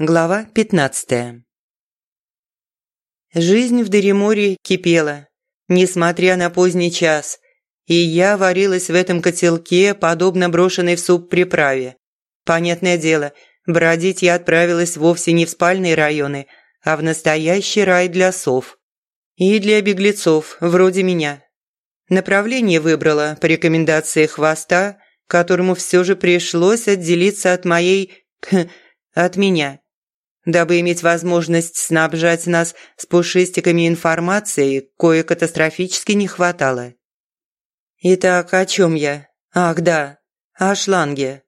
Глава 15 Жизнь в Дереморе кипела, несмотря на поздний час, и я варилась в этом котелке, подобно брошенной в суп приправе. Понятное дело, бродить я отправилась вовсе не в спальные районы, а в настоящий рай для сов. И для беглецов, вроде меня. Направление выбрала по рекомендации хвоста, которому все же пришлось отделиться от моей... от меня дабы иметь возможность снабжать нас с пушистиками информацией, кое катастрофически не хватало. Итак, о чем я? Ах, да, о шланге.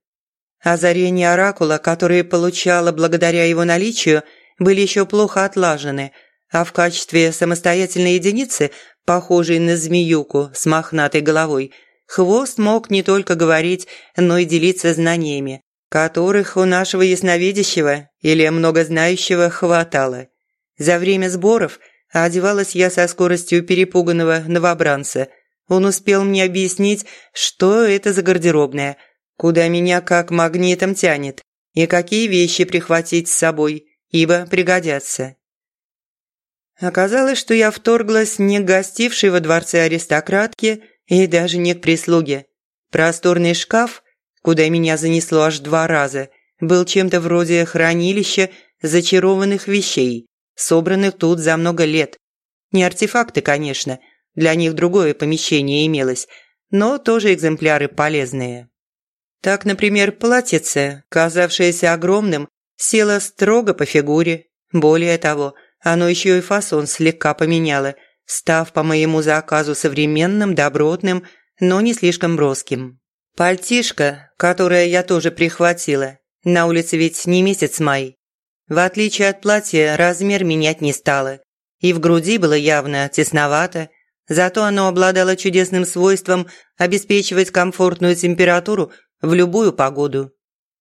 Озарения оракула, которые получала благодаря его наличию, были еще плохо отлажены, а в качестве самостоятельной единицы, похожей на змеюку с мохнатой головой, хвост мог не только говорить, но и делиться знаниями, которых у нашего ясновидящего или многознающего хватало. За время сборов одевалась я со скоростью перепуганного новобранца. Он успел мне объяснить, что это за гардеробная, куда меня как магнитом тянет, и какие вещи прихватить с собой, ибо пригодятся. Оказалось, что я вторглась не к гостившей во дворце аристократке и даже не к прислуге. Просторный шкаф – куда меня занесло аж два раза, был чем-то вроде хранилища зачарованных вещей, собранных тут за много лет. Не артефакты, конечно, для них другое помещение имелось, но тоже экземпляры полезные. Так, например, платьице, казавшееся огромным, село строго по фигуре. Более того, оно еще и фасон слегка поменяло, став по моему заказу современным, добротным, но не слишком броским. Пальтишко, которое я тоже прихватила. На улице ведь не месяц май. В отличие от платья, размер менять не стало. И в груди было явно тесновато, зато оно обладало чудесным свойством обеспечивать комфортную температуру в любую погоду.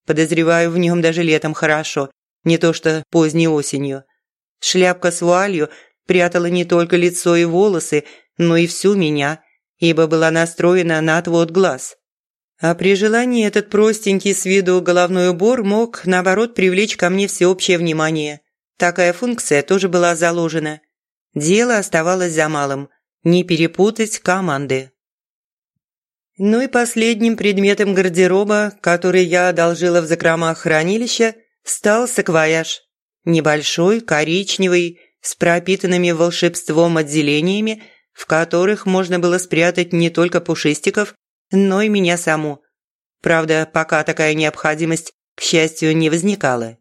Подозреваю, в нем даже летом хорошо, не то что поздней осенью. Шляпка с вуалью прятала не только лицо и волосы, но и всю меня, ибо была настроена на отвод глаз. А при желании этот простенький с виду головной убор мог, наоборот, привлечь ко мне всеобщее внимание. Такая функция тоже была заложена. Дело оставалось за малым – не перепутать команды. Ну и последним предметом гардероба, который я одолжила в закромах хранилища, стал саквояж. Небольшой, коричневый, с пропитанными волшебством отделениями, в которых можно было спрятать не только пушистиков, но и меня саму. Правда, пока такая необходимость, к счастью, не возникала.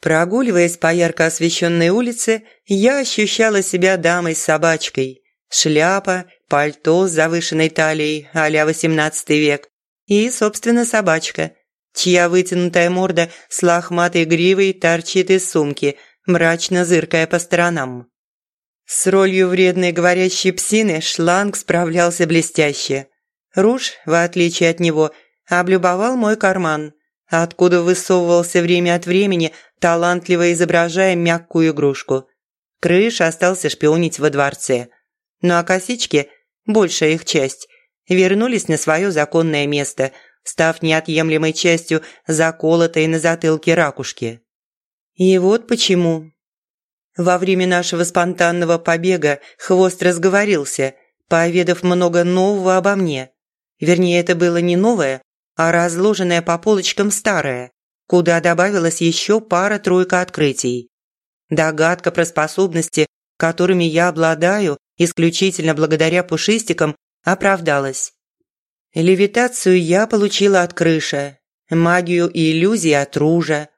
Прогуливаясь по ярко освещенной улице, я ощущала себя дамой-собачкой. Шляпа, пальто с завышенной талией а-ля XVIII век и, собственно, собачка, чья вытянутая морда с лохматой гривой торчит из сумки, мрачно зыркая по сторонам. С ролью вредной говорящей псины шланг справлялся блестяще. Руж, в отличие от него, облюбовал мой карман, откуда высовывался время от времени, талантливо изображая мягкую игрушку. Крыш остался шпионить во дворце. Ну а косички, большая их часть, вернулись на свое законное место, став неотъемлемой частью заколотой на затылке ракушки. И вот почему во время нашего спонтанного побега хвост разговорился, поведав много нового обо мне. Вернее, это было не новое, а разложенное по полочкам старое, куда добавилась еще пара-тройка открытий. Догадка про способности, которыми я обладаю, исключительно благодаря пушистикам, оправдалась. Левитацию я получила от крыша, магию и иллюзии от ружа,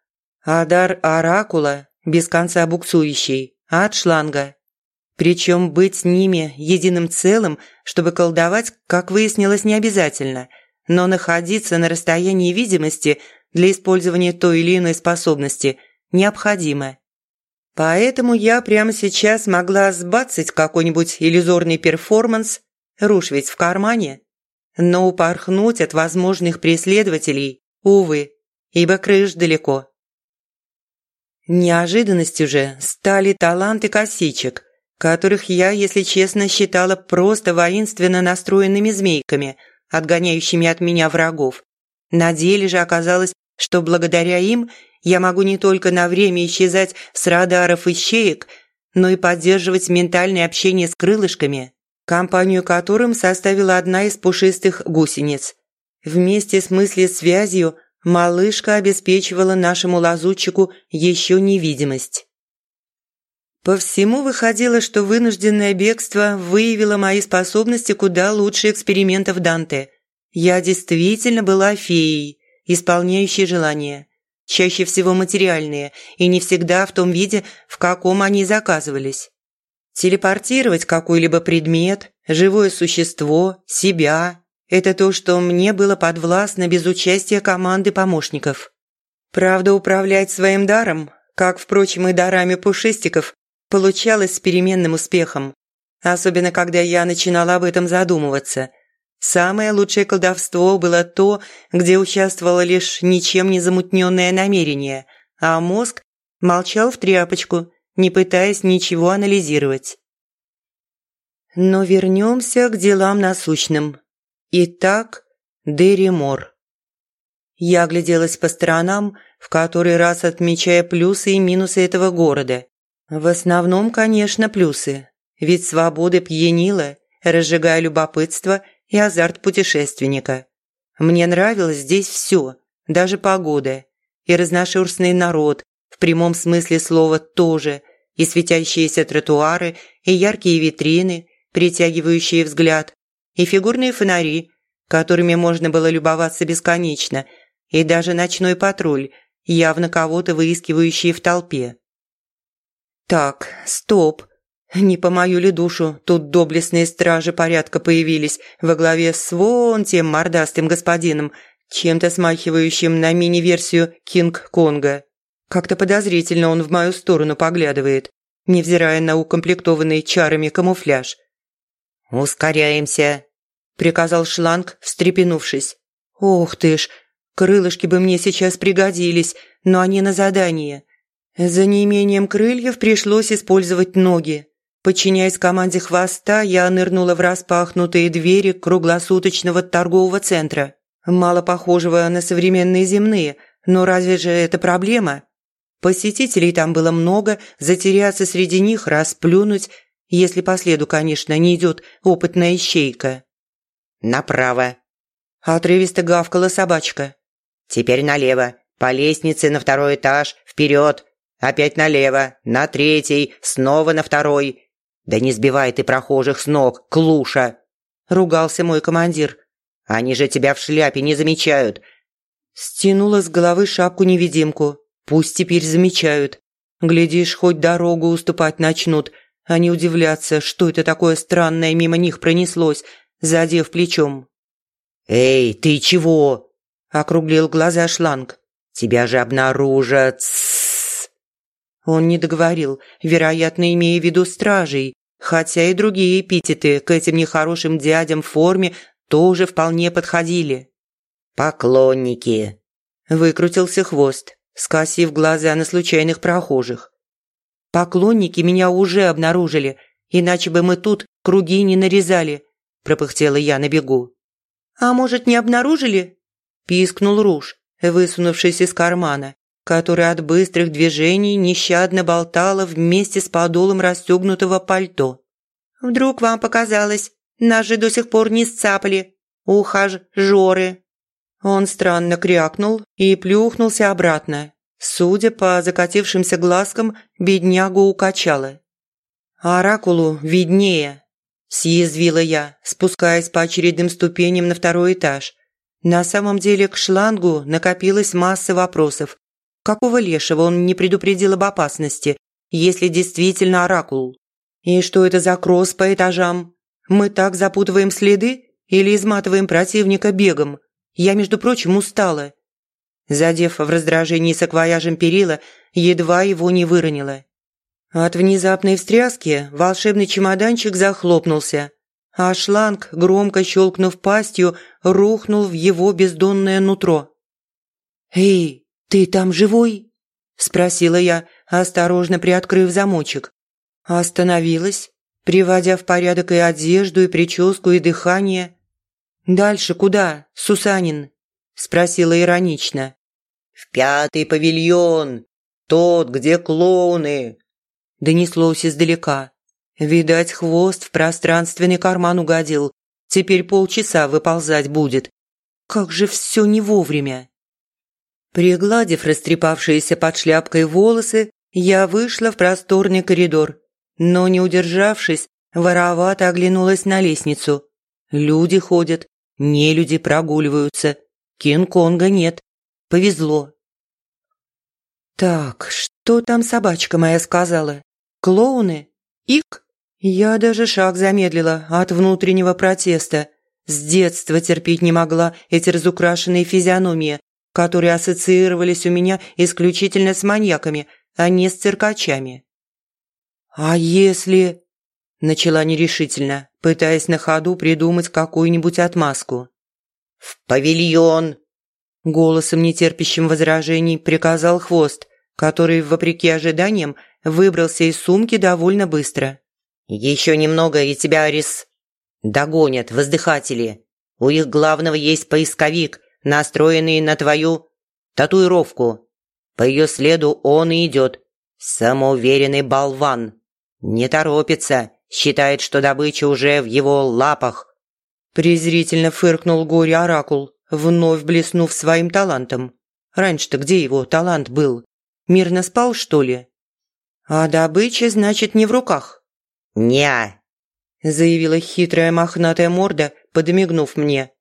а дар оракула без конца буксующий, от шланга. Причем быть с ними единым целым, чтобы колдовать, как выяснилось, не обязательно, но находиться на расстоянии видимости для использования той или иной способности необходимо. Поэтому я прямо сейчас могла сбацать какой-нибудь иллюзорный перформанс, руш ведь в кармане, но упорхнуть от возможных преследователей, увы, ибо крыш далеко. Неожиданностью же стали таланты косичек, которых я, если честно, считала просто воинственно настроенными змейками, отгоняющими от меня врагов. На деле же оказалось, что благодаря им я могу не только на время исчезать с радаров ищеек, но и поддерживать ментальное общение с крылышками, компанию которым составила одна из пушистых гусениц. Вместе с мыслесвязью малышка обеспечивала нашему лазутчику еще невидимость. По всему выходило, что вынужденное бегство выявило мои способности куда лучше экспериментов Данте. Я действительно была феей, исполняющей желания, чаще всего материальные, и не всегда в том виде, в каком они заказывались. Телепортировать какой-либо предмет, живое существо, себя – это то, что мне было подвластно без участия команды помощников. Правда, управлять своим даром, как, впрочем, и дарами пушистиков, получалось с переменным успехом, особенно когда я начинала об этом задумываться. Самое лучшее колдовство было то, где участвовало лишь ничем не замутненное намерение, а мозг молчал в тряпочку, не пытаясь ничего анализировать. Но вернемся к делам насущным. Итак, Дерри Мор. Я огляделась по сторонам, в который раз отмечая плюсы и минусы этого города. В основном, конечно, плюсы. Ведь свобода пьянила, разжигая любопытство и азарт путешественника. Мне нравилось здесь все, даже погода. И разношерстный народ, в прямом смысле слова тоже, и светящиеся тротуары, и яркие витрины, притягивающие взгляд, и фигурные фонари, которыми можно было любоваться бесконечно, и даже ночной патруль, явно кого-то выискивающий в толпе. Так, стоп. Не по мою ли душу тут доблестные стражи порядка появились во главе с вон тем мордастым господином, чем-то смахивающим на мини-версию Кинг-Конга. Как-то подозрительно он в мою сторону поглядывает, невзирая на укомплектованный чарами камуфляж. «Ускоряемся», – приказал шланг, встрепенувшись. «Ох ты ж, крылышки бы мне сейчас пригодились, но они на задание. За неимением крыльев пришлось использовать ноги. Подчиняясь команде хвоста, я нырнула в распахнутые двери круглосуточного торгового центра. Мало похожего на современные земные, но разве же это проблема? Посетителей там было много, затеряться среди них, расплюнуть, если по следу, конечно, не идет опытная ищейка. «Направо», – отрывисто гавкала собачка. «Теперь налево, по лестнице на второй этаж, вперед, Опять налево, на третий, снова на второй. Да не сбивай ты прохожих с ног, клуша!» Ругался мой командир. «Они же тебя в шляпе не замечают!» Стянула с головы шапку-невидимку. Пусть теперь замечают. Глядишь, хоть дорогу уступать начнут, а не удивляться, что это такое странное мимо них пронеслось, задев плечом. «Эй, ты чего?» – округлил глаза шланг. «Тебя же обнаружат!» Он не договорил, вероятно, имея в виду стражей, хотя и другие эпитеты к этим нехорошим дядям в форме тоже вполне подходили. «Поклонники!» – выкрутился хвост, скосив глаза на случайных прохожих. «Поклонники меня уже обнаружили, иначе бы мы тут круги не нарезали», – пропыхтела я на бегу. «А может, не обнаружили?» – пискнул Руж, высунувшись из кармана которая от быстрых движений нещадно болтала вместе с подолом расстегнутого пальто. «Вдруг вам показалось, нас же до сих пор не сцапали, ухажёры». Он странно крякнул и плюхнулся обратно. Судя по закатившимся глазкам, беднягу укачало. «Оракулу виднее», – съязвила я, спускаясь по очередным ступеням на второй этаж. На самом деле к шлангу накопилась масса вопросов, Какого лешего он не предупредил об опасности, если действительно оракул? И что это за кросс по этажам? Мы так запутываем следы или изматываем противника бегом? Я, между прочим, устала. Задев в раздражении саквояжем перила, едва его не выронила. От внезапной встряски волшебный чемоданчик захлопнулся, а шланг, громко щелкнув пастью, рухнул в его бездонное нутро. «Эй, «Ты там живой?» – спросила я, осторожно приоткрыв замочек. Остановилась, приводя в порядок и одежду, и прическу, и дыхание. «Дальше куда, Сусанин?» – спросила иронично. В пятый павильон! Тот, где клоуны!» Донеслось издалека. Видать, хвост в пространственный карман угодил. Теперь полчаса выползать будет. Как же все не вовремя. Пригладив растрепавшиеся под шляпкой волосы, я вышла в просторный коридор, но, не удержавшись, воровато оглянулась на лестницу. Люди ходят, не люди прогуливаются. Кинг-Конга нет. Повезло. Так, что там собачка моя сказала? Клоуны? Ик? Я даже шаг замедлила от внутреннего протеста. С детства терпеть не могла эти разукрашенные физиономии, которые ассоциировались у меня исключительно с маньяками, а не с циркачами. «А если...» – начала нерешительно, пытаясь на ходу придумать какую-нибудь отмазку. «В павильон!» Голосом, нетерпящим возражений, приказал хвост, который, вопреки ожиданиям, выбрался из сумки довольно быстро. «Еще немного, и тебя, Арис, догонят воздыхатели. У их главного есть поисковик, настроенный на твою татуировку. По ее следу он и идет. Самоуверенный болван. Не торопится, считает, что добыча уже в его лапах». Презрительно фыркнул горе-оракул вновь блеснув своим талантом. Раньше-то где его талант был? Мирно спал, что ли? А добыча, значит, не в руках. «Не-а», заявила хитрая мохнатая морда, подмигнув мне.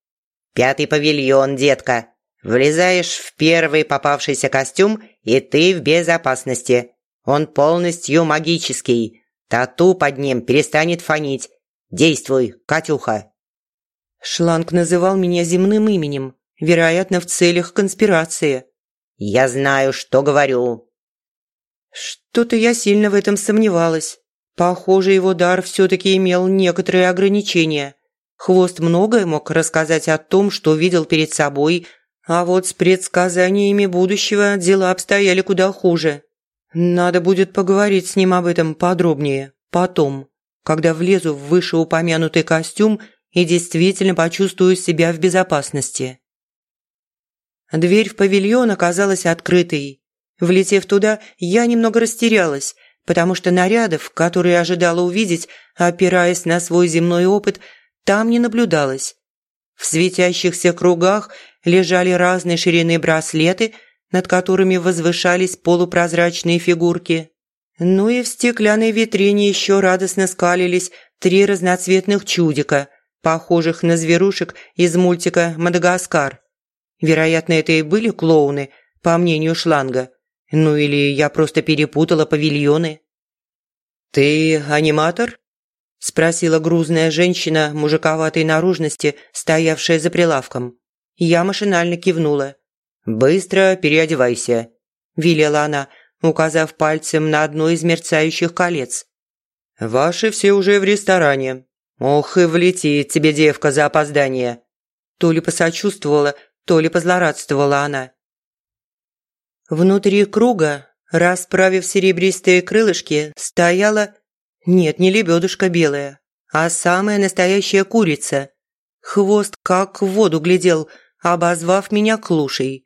«Пятый павильон, детка. Влезаешь в первый попавшийся костюм, и ты в безопасности. Он полностью магический. Тату под ним перестанет фонить. Действуй, Катюха!» Шланг называл меня земным именем, вероятно, в целях конспирации. «Я знаю, что говорю». Что-то я сильно в этом сомневалась. Похоже, его дар все-таки имел некоторые ограничения. Хвост многое мог рассказать о том, что видел перед собой, а вот с предсказаниями будущего дела обстояли куда хуже. Надо будет поговорить с ним об этом подробнее, потом, когда влезу в вышеупомянутый костюм – и действительно почувствую себя в безопасности. Дверь в павильон оказалась открытой. Влетев туда, я немного растерялась, потому что нарядов, которые ожидала увидеть, опираясь на свой земной опыт, там не наблюдалось. В светящихся кругах лежали разной ширины браслеты, над которыми возвышались полупрозрачные фигурки. Ну и в стеклянной витрине еще радостно скалились три разноцветных чудика, похожих на зверушек из мультика «Мадагаскар». Вероятно, это и были клоуны, по мнению Шланга. Ну или я просто перепутала павильоны. «Ты аниматор?» – спросила грузная женщина мужиковатой наружности, стоявшая за прилавком. Я машинально кивнула. «Быстро переодевайся», – велела она, указав пальцем на одно из мерцающих колец. «Ваши все уже в ресторане. «Ох и влетит тебе девка за опоздание!» То ли посочувствовала, то ли позлорадствовала она. Внутри круга, расправив серебристые крылышки, стояла... Нет, не лебедушка белая, а самая настоящая курица. Хвост как в воду глядел, обозвав меня клушей.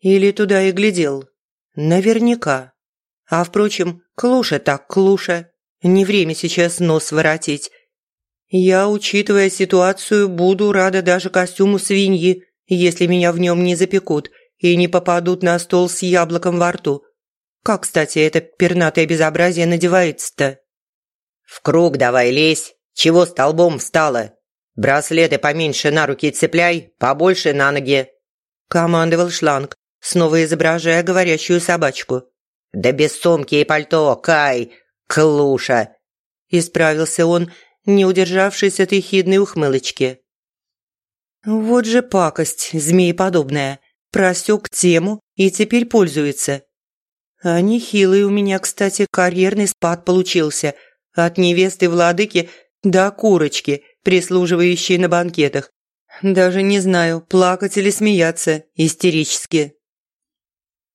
Или туда и глядел. Наверняка. А впрочем, клуша так клуша. Не время сейчас нос воротить. Я, учитывая ситуацию, буду рада даже костюму свиньи, если меня в нем не запекут и не попадут на стол с яблоком во рту. Как, кстати, это пернатое безобразие надевается-то? «В круг давай лезь. Чего столбом встала? Браслеты поменьше на руки цепляй, побольше на ноги», – командовал шланг, снова изображая говорящую собачку. «Да без сумки и пальто, Кай, клуша!» – исправился он, – не удержавшись от ехидной ухмылочки. «Вот же пакость, змееподобная, просек тему и теперь пользуется. А нехилый у меня, кстати, карьерный спад получился, от невесты владыки до курочки, прислуживающей на банкетах. Даже не знаю, плакать или смеяться истерически».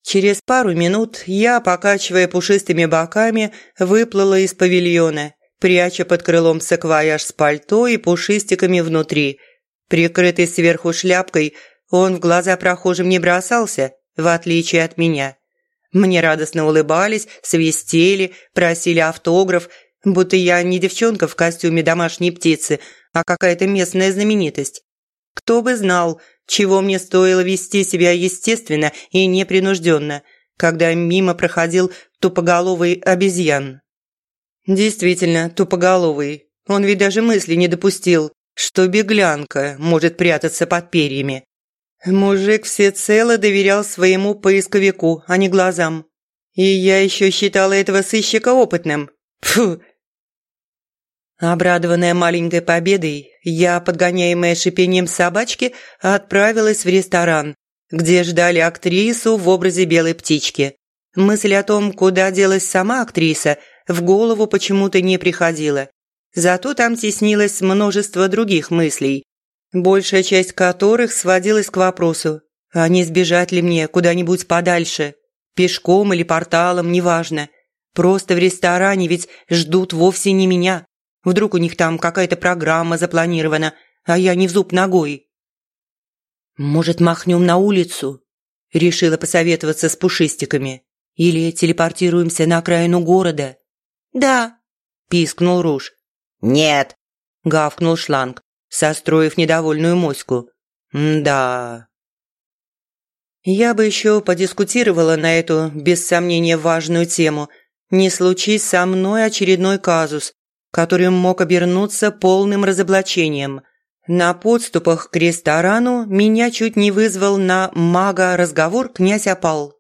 Через пару минут я, покачивая пушистыми боками, выплыла из павильона пряча под крылом саквояж с пальто и пушистиками внутри. Прикрытый сверху шляпкой, он в глаза прохожим не бросался, в отличие от меня. Мне радостно улыбались, свистели, просили автограф, будто я не девчонка в костюме домашней птицы, а какая-то местная знаменитость. Кто бы знал, чего мне стоило вести себя естественно и непринужденно, когда мимо проходил тупоголовый обезьян. Действительно, тупоголовый. Он ведь даже мысли не допустил, что беглянка может прятаться под перьями. Мужик всецело доверял своему поисковику, а не глазам. И я еще считала этого сыщика опытным. Фу! Обрадованная маленькой победой, я, подгоняемая шипением собачки, отправилась в ресторан, где ждали актрису в образе белой птички. Мысль о том, куда делась сама актриса, в голову почему-то не приходила. Зато там теснилось множество других мыслей, большая часть которых сводилась к вопросу, а не сбежать ли мне куда-нибудь подальше, пешком или порталом, неважно. Просто в ресторане ведь ждут вовсе не меня. Вдруг у них там какая-то программа запланирована, а я не в зуб ногой. «Может, махнем на улицу?» – решила посоветоваться с пушистиками. «Или телепортируемся на окраину города?» «Да», – пискнул Руж. «Нет!» – гавкнул шланг, состроив недовольную моську. «Да...» Я бы еще подискутировала на эту, без сомнения, важную тему. Не случись со мной очередной казус, который мог обернуться полным разоблачением. На подступах к ресторану меня чуть не вызвал на мага разговор князь Опал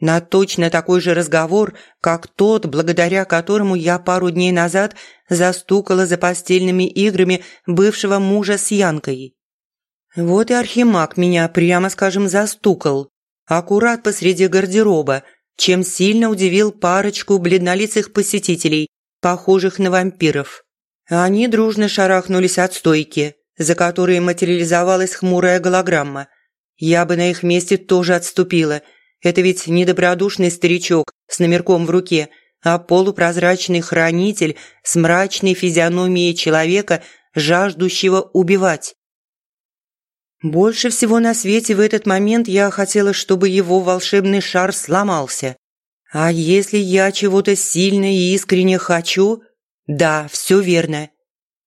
на точно такой же разговор, как тот, благодаря которому я пару дней назад застукала за постельными играми бывшего мужа с Янкой. Вот и Архимаг меня, прямо скажем, застукал, аккурат посреди гардероба, чем сильно удивил парочку бледнолицых посетителей, похожих на вампиров. Они дружно шарахнулись от стойки, за которой материализовалась хмурая голограмма. Я бы на их месте тоже отступила – это ведь не добродушный старичок с номерком в руке, а полупрозрачный хранитель с мрачной физиономией человека, жаждущего убивать. Больше всего на свете в этот момент я хотела, чтобы его волшебный шар сломался. А если я чего-то сильно и искренне хочу? Да, все верно.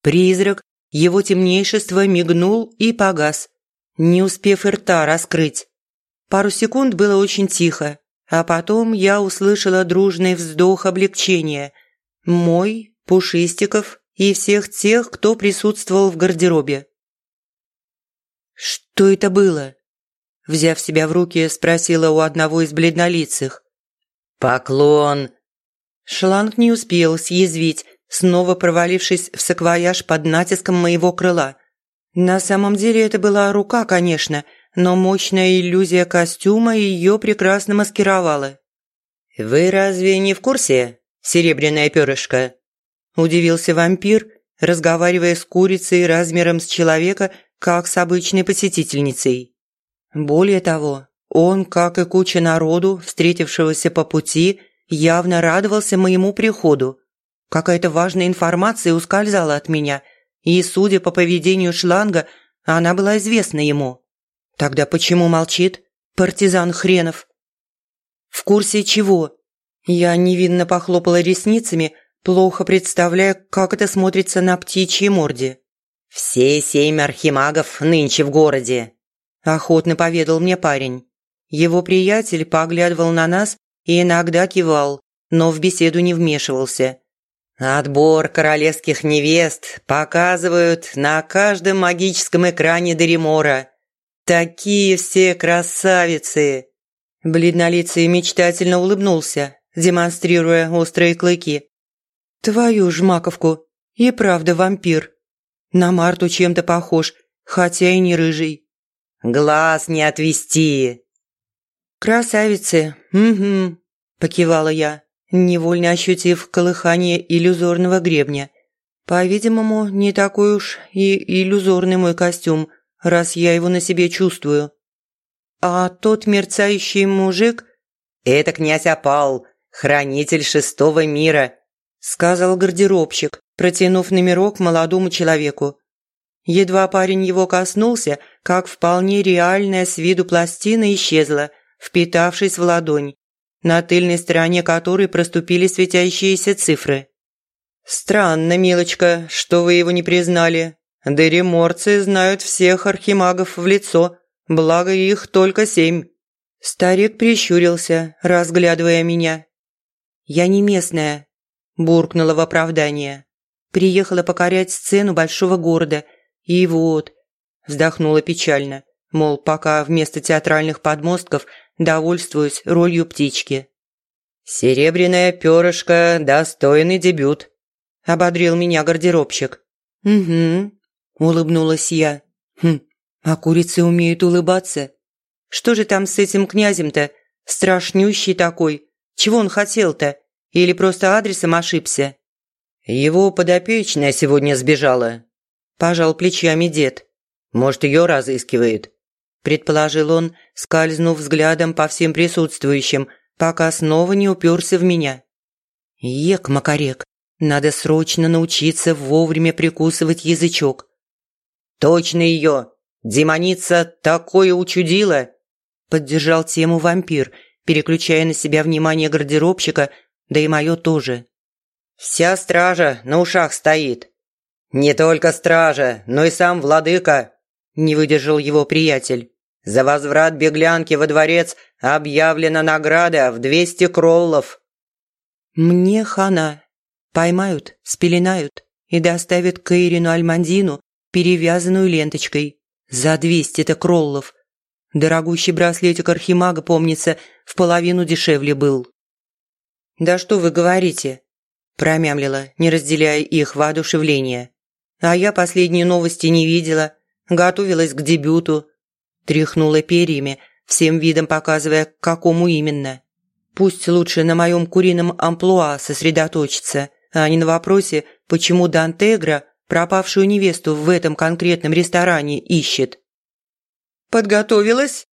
Призрак, его темнейшество мигнул и погас, не успев рта раскрыть. Пару секунд было очень тихо, а потом я услышала дружный вздох облегчения. Мой, Пушистиков и всех тех, кто присутствовал в гардеробе. «Что это было?» Взяв себя в руки, спросила у одного из бледнолицых. «Поклон!» Шланг не успел съязвить, снова провалившись в саквояж под натиском моего крыла. На самом деле это была рука, конечно – но мощная иллюзия костюма ее прекрасно маскировала. «Вы разве не в курсе, серебряное перышко?» – удивился вампир, разговаривая с курицей размером с человека, как с обычной посетительницей. Более того, он, как и куча народу, встретившегося по пути, явно радовался моему приходу. Какая-то важная информация ускользала от меня, и, судя по поведению шланга, она была известна ему. Тогда почему молчит? Партизан хренов. В курсе чего? Я невинно похлопала ресницами, плохо представляя, как это смотрится на птичьей морде. «Все семь архимагов нынче в городе», – охотно поведал мне парень. Его приятель поглядывал на нас и иногда кивал, но в беседу не вмешивался. «Отбор королевских невест показывают на каждом магическом экране Деримора. «Такие все красавицы!» Бледнолицый мечтательно улыбнулся, демонстрируя острые клыки. «Твою ж маковку! И правда вампир. На Марту чем-то похож, хотя и не рыжий». «Глаз не отвести!» «Красавицы, угу», – покивала я, невольно ощутив колыхание иллюзорного гребня. По-видимому, не такой уж и иллюзорный мой костюм – раз я его на себе чувствую. А тот мерцающий мужик... «Это князь Опал, хранитель шестого мира», – сказал гардеробщик, протянув номерок молодому человеку. Едва парень его коснулся, как вполне реальная с виду пластина исчезла, впитавшись в ладонь, на тыльной стороне которой проступили светящиеся цифры. «Странно, милочка, что вы его не признали. Дериморцы знают всех архимагов в лицо, благо их только семь». Старик прищурился, разглядывая меня. «Я не местная», – буркнула в оправдание. «Приехала покорять сцену большого города. И вот...» – вздохнула печально, мол, пока вместо театральных подмостков довольствуюсь ролью птички. «Серебряное перышко – достойный дебют», – ободрил меня гардеробщик. «Угу», – улыбнулась я. «Хм, а курицы умеют улыбаться?» Что же там с этим князем-то? Страшнющий такой. Чего он хотел-то? Или просто адресом ошибся? Его подопечная сегодня сбежала. Пожал плечами дед. Может, ее разыскивает. Предположил он, скользнув взглядом по всем присутствующим, пока снова не уперся в меня. Ек, Макарек, надо срочно научиться вовремя прикусывать язычок. Точно ее! Демоница такое учудила! Поддержал тему вампир, переключая на себя внимание гардеробщика, да и мое тоже. «Вся стража на ушах стоит». «Не только стража, но и сам владыка», – не выдержал его приятель. «За возврат беглянки во дворец объявлена награда в двести кроллов». «Мне хана. Поймают, спеленают и доставят к Альмандину перевязанную ленточкой. За двести-то кроллов. Дорогущий браслетик архимага, помнится, в половину дешевле был. «Да что вы говорите?» – промямлила, не разделяя их воодушевления. «А я последние новости не видела, готовилась к дебюту». Тряхнула перьями, всем видом показывая, к какому именно. Пусть лучше на моем курином амплуа сосредоточиться, а не на вопросе, почему Дантегра пропавшую невесту в этом конкретном ресторане ищет. Подготовилась?»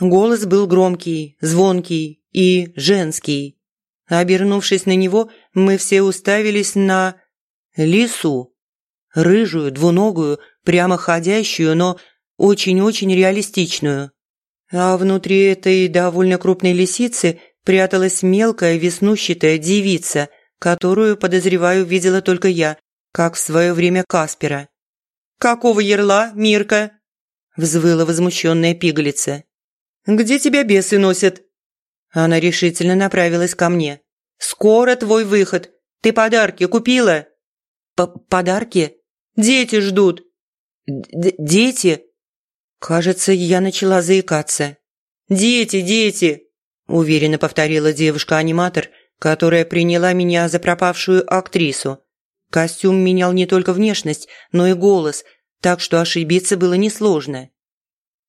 Голос был громкий, звонкий и женский. Обернувшись на него, мы все уставились на... лису. Рыжую, двуногую, прямоходящую, но очень-очень реалистичную. А внутри этой довольно крупной лисицы пряталась мелкая веснущатая девица, которую, подозреваю, видела только я, как в свое время Каспера. «Какого ерла, Мирка?» взвыла возмущенная пигалица. «Где тебя бесы носят?» Она решительно направилась ко мне. «Скоро твой выход. Ты подарки купила?» П «Подарки? Дети ждут». Д «Дети?» Кажется, я начала заикаться. «Дети, дети!» – уверенно повторила девушка-аниматор, которая приняла меня за пропавшую актрису. Костюм менял не только внешность, но и голос, так что ошибиться было несложно.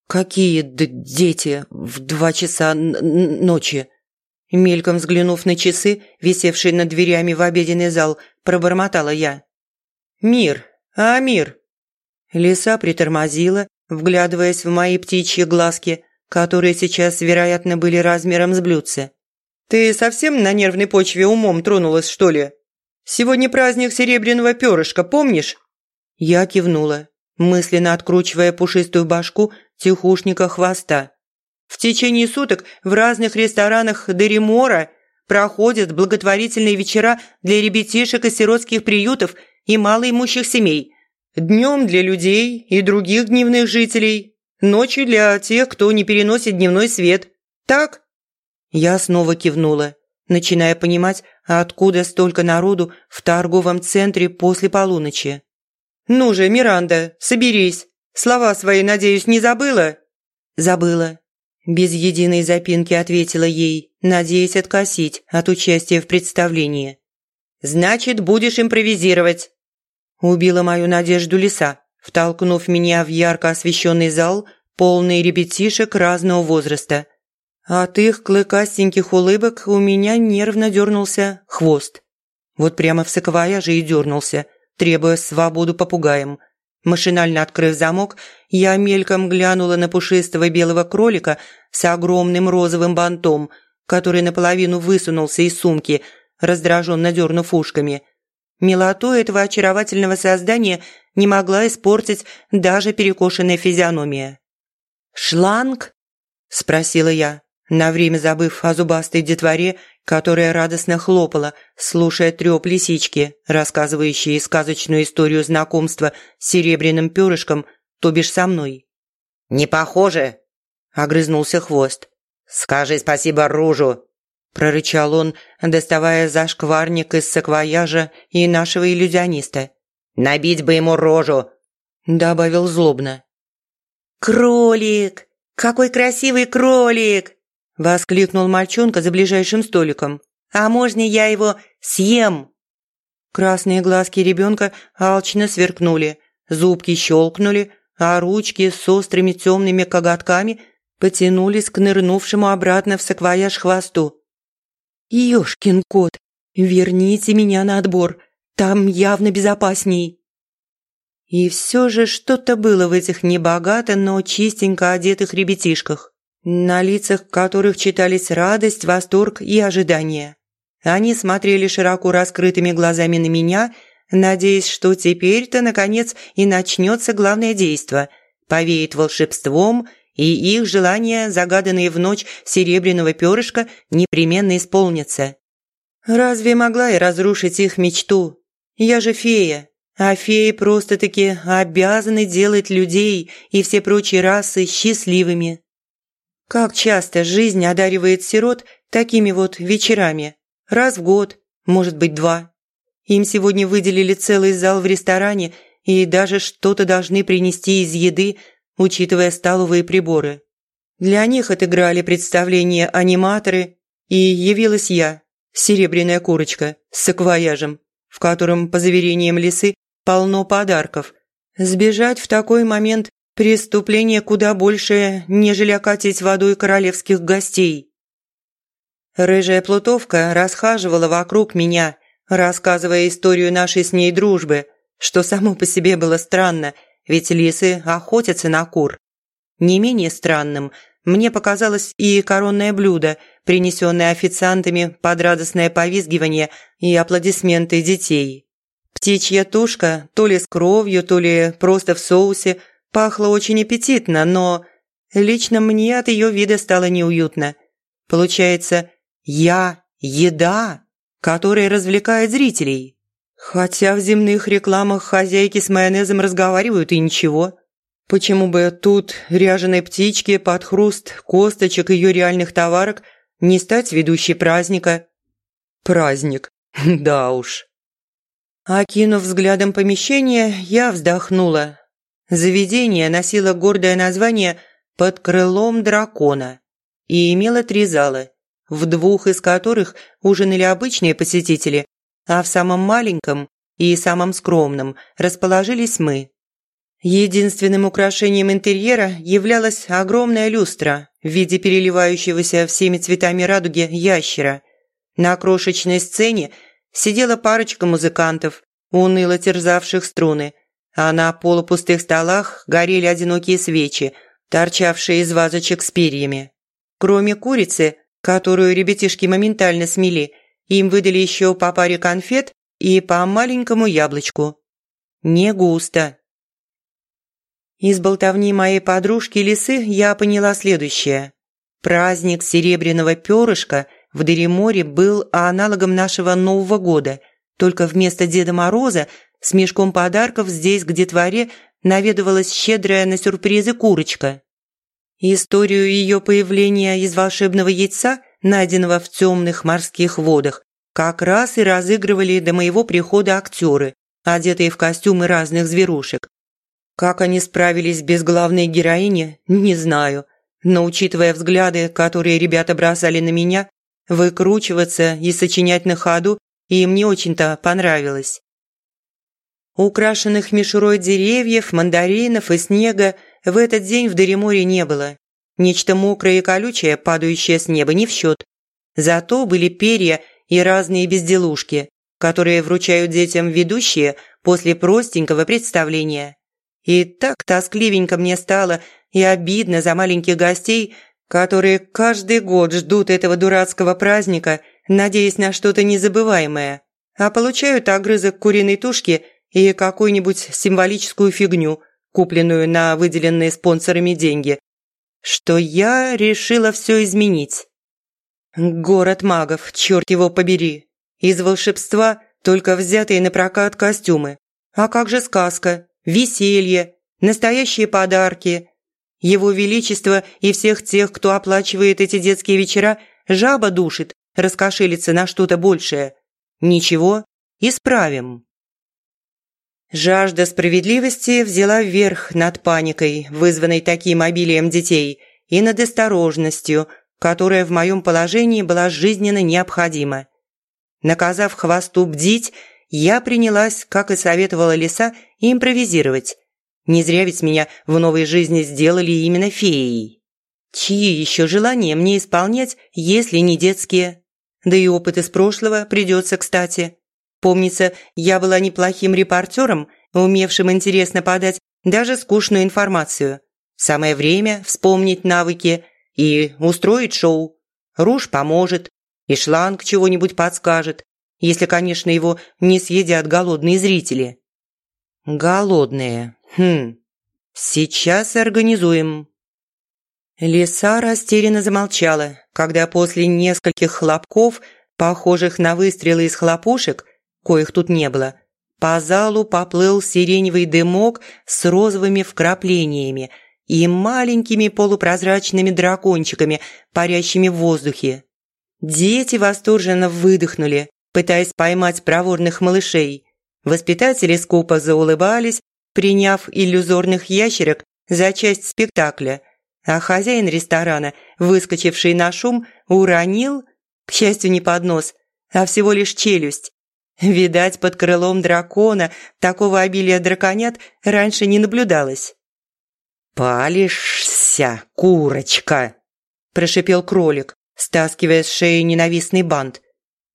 «Какие дети в два часа ночи?» Мельком взглянув на часы, висевшие над дверями в обеденный зал, пробормотала я. «Мир! А, мир!» Лиса притормозила, вглядываясь в мои птичьи глазки, которые сейчас, вероятно, были размером с блюдце. «Ты совсем на нервной почве умом тронулась, что ли? Сегодня праздник серебряного перышка, помнишь?» Я кивнула мысленно откручивая пушистую башку тихушника хвоста. В течение суток в разных ресторанах Деримора проходят благотворительные вечера для ребятишек из сиротских приютов и малоимущих семей. Днем для людей и других дневных жителей, ночью для тех, кто не переносит дневной свет. Так? Я снова кивнула, начиная понимать, откуда столько народу в торговом центре после полуночи. «Ну же, Миранда, соберись. Слова свои, надеюсь, не забыла?» «Забыла». Без единой запинки ответила ей, надеясь откосить от участия в представлении. «Значит, будешь импровизировать». Убила мою надежду лиса, втолкнув меня в ярко освещенный зал, полный ребятишек разного возраста. От их клыкастеньких улыбок у меня нервно дернулся хвост. Вот прямо в саквояже и дернулся – требуя свободу попугаем. Машинально открыв замок, я мельком глянула на пушистого белого кролика с огромным розовым бантом, который наполовину высунулся из сумки, раздраженно дернув ушками. Милоту этого очаровательного создания не могла испортить даже перекошенная физиономия. «Шланг?» – спросила я, на время забыв о зубастой детворе, которая радостно хлопала, слушая трёп лисички, рассказывающие сказочную историю знакомства с серебряным перышком, то бишь со мной. «Не похоже!» – огрызнулся хвост. «Скажи спасибо ружу!» – прорычал он, доставая зашкварник из саквояжа и нашего иллюзиониста. «Набить бы ему рожу!» – добавил злобно. «Кролик! Какой красивый кролик!» – воскликнул мальчонка за ближайшим столиком. «А можно я его съем?» Красные глазки ребенка алчно сверкнули, зубки щелкнули, а ручки с острыми темными коготками потянулись к нырнувшему обратно в саквояж хвосту. «Ешкин кот, верните меня на отбор, там явно безопасней!» И все же что-то было в этих небогато, но чистенько одетых ребятишках, на лицах которых читались радость, восторг и ожидание. Они смотрели широко раскрытыми глазами на меня, надеясь, что теперь-то, наконец, и начнется главное действо, повеет волшебством, и их желания, загаданные в ночь серебряного перышка, непременно исполнятся. Разве могла я разрушить их мечту? Я же фея, а феи просто-таки обязаны делать людей и все прочие расы счастливыми. Как часто жизнь одаривает сирот такими вот вечерами? Раз в год, может быть, два. Им сегодня выделили целый зал в ресторане и даже что-то должны принести из еды, учитывая столовые приборы. Для них отыграли представление аниматоры, и явилась я, серебряная курочка с саквояжем, в котором, по заверениям лисы, полно подарков. Сбежать в такой момент – преступление куда большее, нежели окатить водой королевских гостей. Рыжая плутовка расхаживала вокруг меня, рассказывая историю нашей с ней дружбы, что само по себе было странно, ведь лисы охотятся на кур. Не менее странным мне показалось и коронное блюдо, принесенное официантами под радостное повизгивание и аплодисменты детей. Птичья тушка, то ли с кровью, то ли просто в соусе, пахла очень аппетитно, но лично мне от ее вида стало неуютно. Получается, я – еда, которая развлекает зрителей. Хотя в земных рекламах хозяйки с майонезом разговаривают и ничего. Почему бы тут ряженой птичке под хруст косточек ее реальных товарок не стать ведущей праздника? Праздник, да уж. Окинув взглядом помещение, я вздохнула. Заведение носило гордое название «Под крылом дракона» и имело три зала, в двух из которых ужинали обычные посетители, а в самом маленьком и самом скромном расположились мы. Единственным украшением интерьера являлась огромная люстра в виде переливающегося всеми цветами радуги ящера. На крошечной сцене – сидела парочка музыкантов, уныло терзавших струны, а на полупустых столах горели одинокие свечи, торчавшие из вазочек с перьями. Кроме курицы, которую ребятишки моментально смели, им выдали еще по паре конфет и по маленькому яблочку. Не густо. Из болтовни моей подружки Лисы я поняла следующее. Праздник серебряного перышка в Дереморе был аналогом нашего Нового года, только вместо Деда Мороза с мешком подарков здесь к детворе наведывалась щедрая на сюрпризы курочка. Историю ее появления из волшебного яйца, найденного в темных морских водах, как раз и разыгрывали до моего прихода актеры, одетые в костюмы разных зверушек. Как они справились без главной героини, не знаю, но учитывая взгляды, которые ребята бросали на меня, Выкручиваться и сочинять на ходу им не очень-то понравилось. Украшенных мишурой деревьев, мандаринов и снега в этот день в Дареморе не было. Нечто мокрое и колючее, падающее с неба, не в счет. Зато были перья и разные безделушки, которые вручают детям ведущие после простенького представления. И так тоскливенько мне стало и обидно за маленьких гостей, которые каждый год ждут этого дурацкого праздника, надеясь на что-то незабываемое, а получают огрызок куриной тушки и какую-нибудь символическую фигню, купленную на выделенные спонсорами деньги. что я решила все изменить. Город магов, черт его побери. Из волшебства только взятые на прокат костюмы. А как же сказка, веселье, настоящие подарки. Его Величество и всех тех, кто оплачивает эти детские вечера, жаба душит, раскошелится на что-то большее. Ничего, исправим. Жажда справедливости взяла верх над паникой, вызванной таким обилием детей, и над осторожностью, которая в моем положении была жизненно необходима. Наказав хвосту бдить, я принялась, как и советовала лиса, импровизировать. Не зря ведь меня в новой жизни сделали именно феей. Чьи еще желания мне исполнять, если не детские? Да и опыт из прошлого придется кстати. Помнится, я была неплохим репортером, умевшим интересно подать даже скучную информацию. Самое время вспомнить навыки и устроить шоу. Руж поможет, и шланг чего-нибудь подскажет, если, конечно, его не съедят голодные зрители. Голодные. Хм. Сейчас организуем. Лиса растерянно замолчала, когда после нескольких хлопков, похожих на выстрелы из хлопушек, коих тут не было, по залу поплыл сиреневый дымок с розовыми вкраплениями и маленькими полупрозрачными дракончиками, парящими в воздухе. Дети восторженно выдохнули, пытаясь поймать проворных малышей. Воспитатели скупо заулыбались, приняв иллюзорных ящерок за часть спектакля – а хозяин ресторана, выскочивший на шум, уронил, к счастью, не поднос, а всего лишь челюсть. Видать, под крылом дракона такого обилия драконят раньше не наблюдалось. «Палишься, курочка!» – прошипел кролик, стаскивая с шеи ненавистный бант.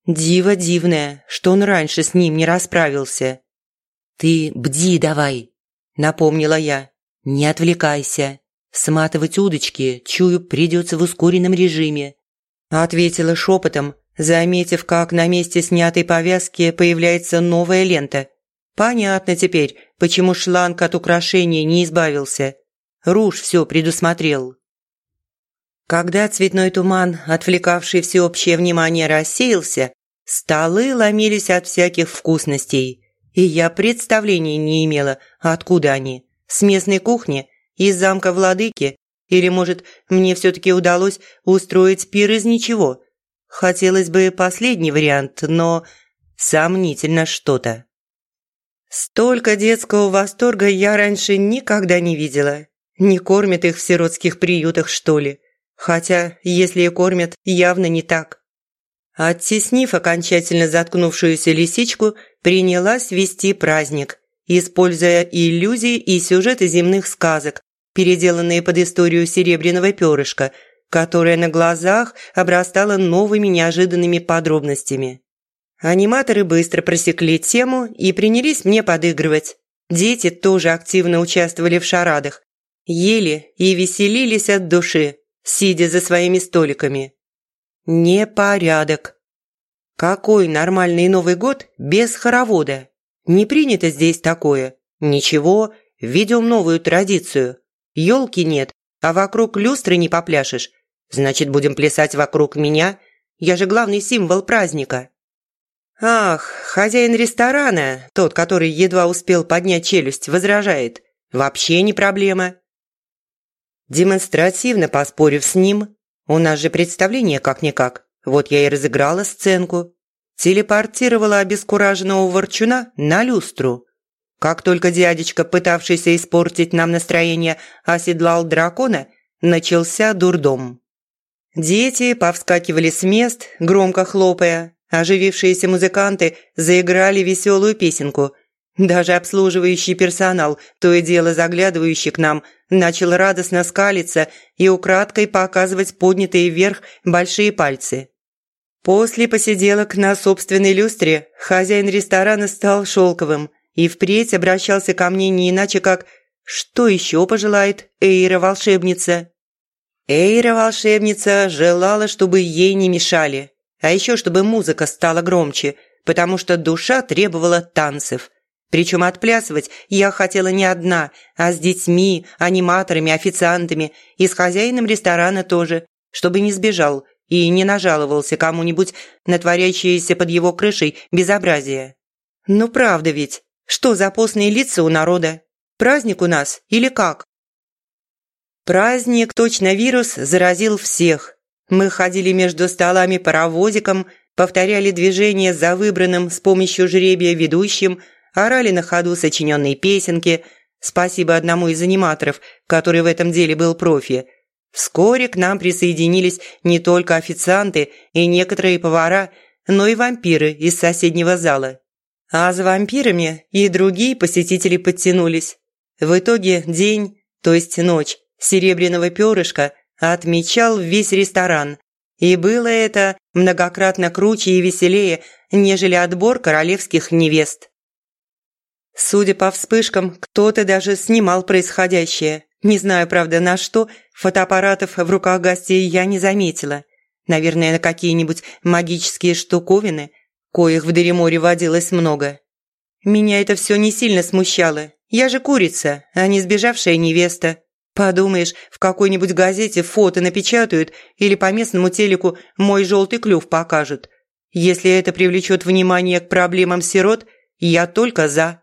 Диво дивное, что он раньше с ним не расправился. «Ты бди давай», – напомнила я. «Не отвлекайся». Сматывать удочки, чую, придется в ускоренном режиме. Ответила шепотом, заметив, как на месте снятой повязки появляется новая лента. Понятно теперь, почему шланг от украшения не избавился. Руж все предусмотрел. Когда цветной туман, отвлекавший всеобщее внимание, рассеялся, столы ломились от всяких вкусностей, и я представления не имела, откуда они. С местной кухни из замка владыки? Или, может, мне все-таки удалось устроить пир из ничего? Хотелось бы последний вариант, но сомнительно что-то. Столько детского восторга я раньше никогда не видела. Не кормят их в сиротских приютах, что ли? Хотя, если и кормят, явно не так. Оттеснив окончательно заткнувшуюся лисичку, принялась вести праздник, используя иллюзии и сюжеты земных сказок, переделанные под историю серебряного перышка, которая на глазах обрастала новыми неожиданными подробностями. Аниматоры быстро просекли тему и принялись мне подыгрывать. Дети тоже активно участвовали в шарадах, ели и веселились от души, сидя за своими столиками. Непорядок. Какой нормальный Новый год без хоровода? Не принято здесь такое. Ничего, введем новую традицию. Ёлки нет, а вокруг люстры не попляшешь. Значит, будем плясать вокруг меня? Я же главный символ праздника». «Ах, хозяин ресторана, тот, который едва успел поднять челюсть, возражает. Вообще не проблема». Демонстративно поспорив с ним, у нас же представление как-никак, вот я и разыграла сценку. Телепортировала обескураженного ворчуна на люстру. Как только дядечка, пытавшийся испортить нам настроение, оседлал дракона, начался дурдом. Дети повскакивали с мест, громко хлопая. Оживившиеся музыканты заиграли веселую песенку. Даже обслуживающий персонал, то и дело заглядывающий к нам, начал радостно скалиться и украдкой показывать поднятые вверх большие пальцы. После посиделок на собственной люстре хозяин ресторана стал шелковым – и впредь обращался ко мне не иначе как «Что еще пожелает Эйра-волшебница?» Эйра-волшебница желала, чтобы ей не мешали, а еще чтобы музыка стала громче, потому что душа требовала танцев. Причем отплясывать я хотела не одна, а с детьми, аниматорами, официантами и с хозяином ресторана тоже, чтобы не сбежал и не нажаловался кому-нибудь на творящееся под его крышей безобразие. Ну правда ведь, что за постные лица у народа? Праздник у нас или как? Праздник точно вирус заразил всех. Мы ходили между столами паровозиком, повторяли движения за выбранным с помощью жребия ведущим, орали на ходу сочиненные песенки. Спасибо одному из аниматоров, который в этом деле был профи. Вскоре к нам присоединились не только официанты и некоторые повара, но и вампиры из соседнего зала. А за вампирами и другие посетители подтянулись. В итоге день, то есть ночь, серебряного перышка отмечал весь ресторан. И было это многократно круче и веселее, нежели отбор королевских невест. Судя по вспышкам, кто-то даже снимал происходящее. Не знаю, правда, на что, фотоаппаратов в руках гостей я не заметила. Наверное, на какие-нибудь магические штуковины, коих в Дереморе водилось много. Меня это все не сильно смущало. Я же курица, а не сбежавшая невеста. Подумаешь, в какой-нибудь газете фото напечатают или по местному телеку мой желтый клюв покажут. Если это привлечет внимание к проблемам сирот, я только за.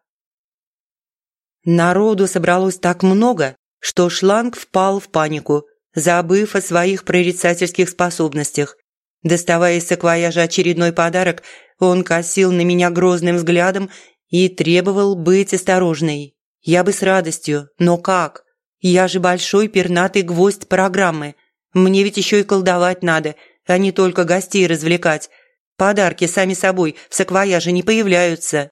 Народу собралось так много, что шланг впал в панику, забыв о своих прорицательских способностях. Доставая из саквояжа очередной подарок, он косил на меня грозным взглядом и требовал быть осторожной. Я бы с радостью, но как? Я же большой пернатый гвоздь программы. Мне ведь еще и колдовать надо, а не только гостей развлекать. Подарки сами собой в саквояже не появляются.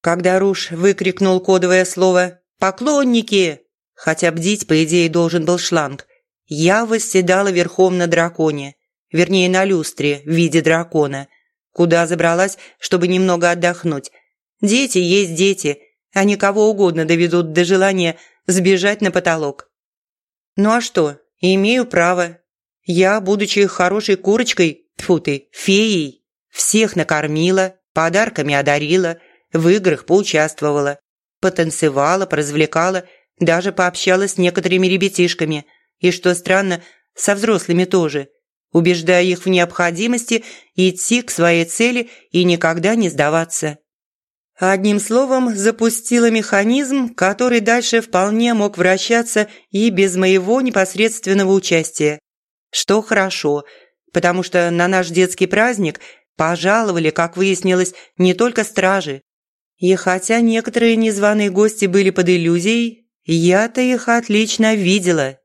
Когда Руш выкрикнул кодовое слово «Поклонники!», хотя бдить, по идее, должен был шланг, я восседала верхом на драконе, вернее, на люстре в виде дракона, куда забралась, чтобы немного отдохнуть. Дети есть дети, они кого угодно доведут до желания сбежать на потолок. Ну а что, имею право. Я, будучи хорошей курочкой, тьфу ты, феей, всех накормила, подарками одарила, в играх поучаствовала, потанцевала, поразвлекала, даже пообщалась с некоторыми ребятишками, и, что странно, со взрослыми тоже, убеждая их в необходимости идти к своей цели и никогда не сдаваться. Одним словом, запустила механизм, который дальше вполне мог вращаться и без моего непосредственного участия. Что хорошо, потому что на наш детский праздник пожаловали, как выяснилось, не только стражи. И хотя некоторые незваные гости были под иллюзией, я-то их отлично видела.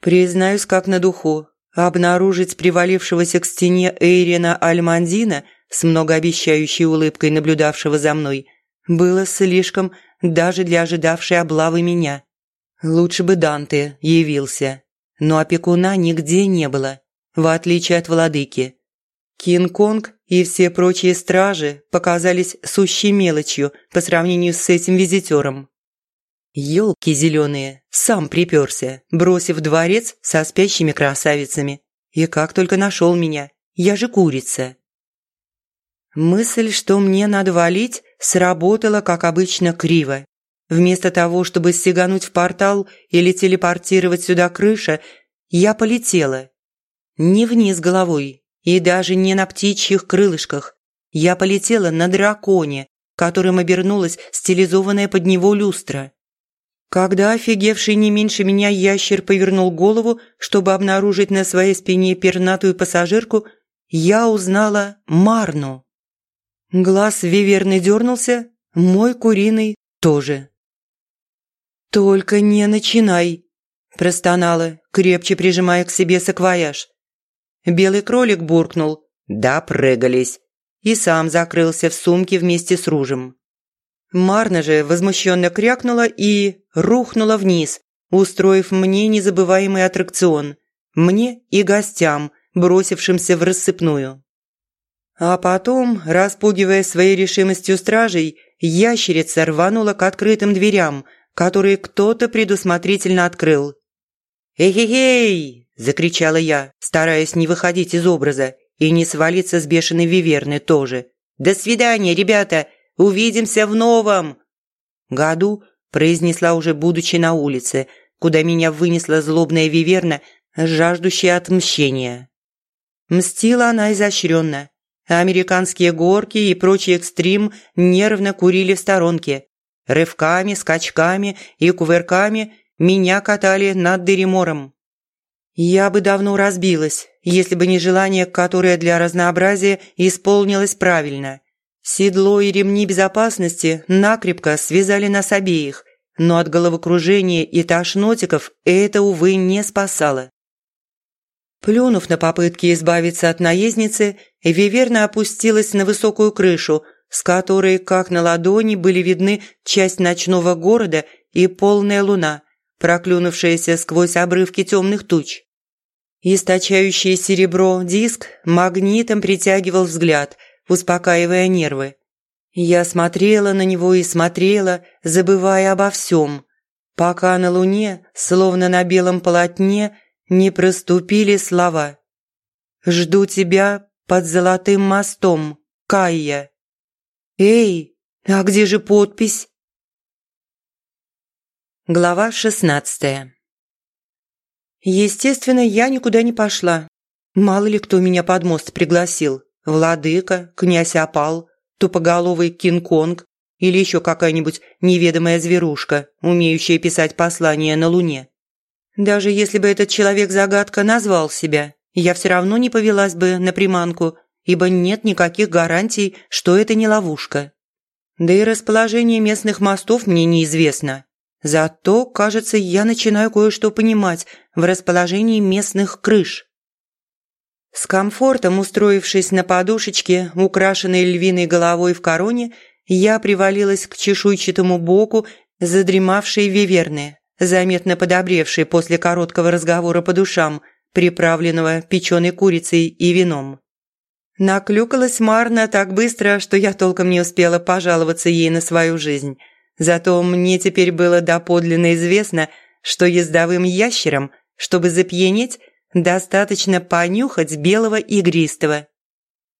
Признаюсь, как на духу, обнаружить привалившегося к стене Эйрина Альмандина – с многообещающей улыбкой наблюдавшего за мной, было слишком даже для ожидавшей облавы меня. Лучше бы Данте явился, но опекуна нигде не было, в отличие от владыки. Кинг-Конг и все прочие стражи показались сущей мелочью по сравнению с этим визитером. Ёлки зеленые, сам приперся, бросив дворец со спящими красавицами. И как только нашел меня, я же курица. Мысль, что мне надо валить, сработала, как обычно, криво. Вместо того, чтобы стегануть в портал или телепортировать сюда крыша, я полетела. Не вниз головой и даже не на птичьих крылышках. Я полетела на драконе, которым обернулась стилизованная под него люстра. Когда офигевший не меньше меня ящер повернул голову, чтобы обнаружить на своей спине пернатую пассажирку, я узнала Марну. Глаз виверны дернулся, мой куриный тоже. «Только не начинай!» – простонала, крепче прижимая к себе саквояж. Белый кролик буркнул «Да, прыгались!» и сам закрылся в сумке вместе с ружем. Марна же возмущенно крякнула и рухнула вниз, устроив мне незабываемый аттракцион. Мне и гостям, бросившимся в рассыпную. А потом, распугивая своей решимостью стражей, ящерица рванула к открытым дверям, которые кто-то предусмотрительно открыл. «Эй-эй-эй!» – закричала я, стараясь не выходить из образа и не свалиться с бешеной виверны тоже. «До свидания, ребята! Увидимся в новом!» Году произнесла уже будучи на улице, куда меня вынесла злобная виверна, жаждущая отмщения. Мстила она изощренно. Американские горки и прочий экстрим нервно курили в сторонке. Рывками, скачками и кувырками меня катали над Деримором. Я бы давно разбилась, если бы не желание, которое для разнообразия исполнилось правильно. Седло и ремни безопасности накрепко связали нас обеих, но от головокружения и тошнотиков это, увы, не спасало. Плюнув на попытки избавиться от наездницы, Виверна опустилась на высокую крышу, с которой, как на ладони, были видны часть ночного города и полная луна, проклюнувшаяся сквозь обрывки темных туч. Источающий серебро диск магнитом притягивал взгляд, успокаивая нервы. Я смотрела на него и смотрела, забывая обо всем, пока на луне, словно на белом полотне, не проступили слова. «Жду тебя под золотым мостом, Кайя». «Эй, а где же подпись?» Глава шестнадцатая Естественно, я никуда не пошла. Мало ли кто меня под мост пригласил. Владыка, князь Опал, тупоголовый Кинг-Конг или еще какая-нибудь неведомая зверушка, умеющая писать послания на Луне. Даже если бы этот человек-загадка назвал себя, я все равно не повелась бы на приманку, ибо нет никаких гарантий, что это не ловушка. Да и расположение местных мостов мне неизвестно. Зато, кажется, я начинаю кое-что понимать в расположении местных крыш. С комфортом устроившись на подушечке, украшенной львиной головой в короне, я привалилась к чешуйчатому боку задремавшей виверны, заметно подобревшей после короткого разговора по душам, приправленного печеной курицей и вином. Наклюкалась Марна так быстро, что я толком не успела пожаловаться ей на свою жизнь – Зато мне теперь было доподлинно известно, что ездовым ящерам, чтобы запьянеть, достаточно понюхать белого игристого.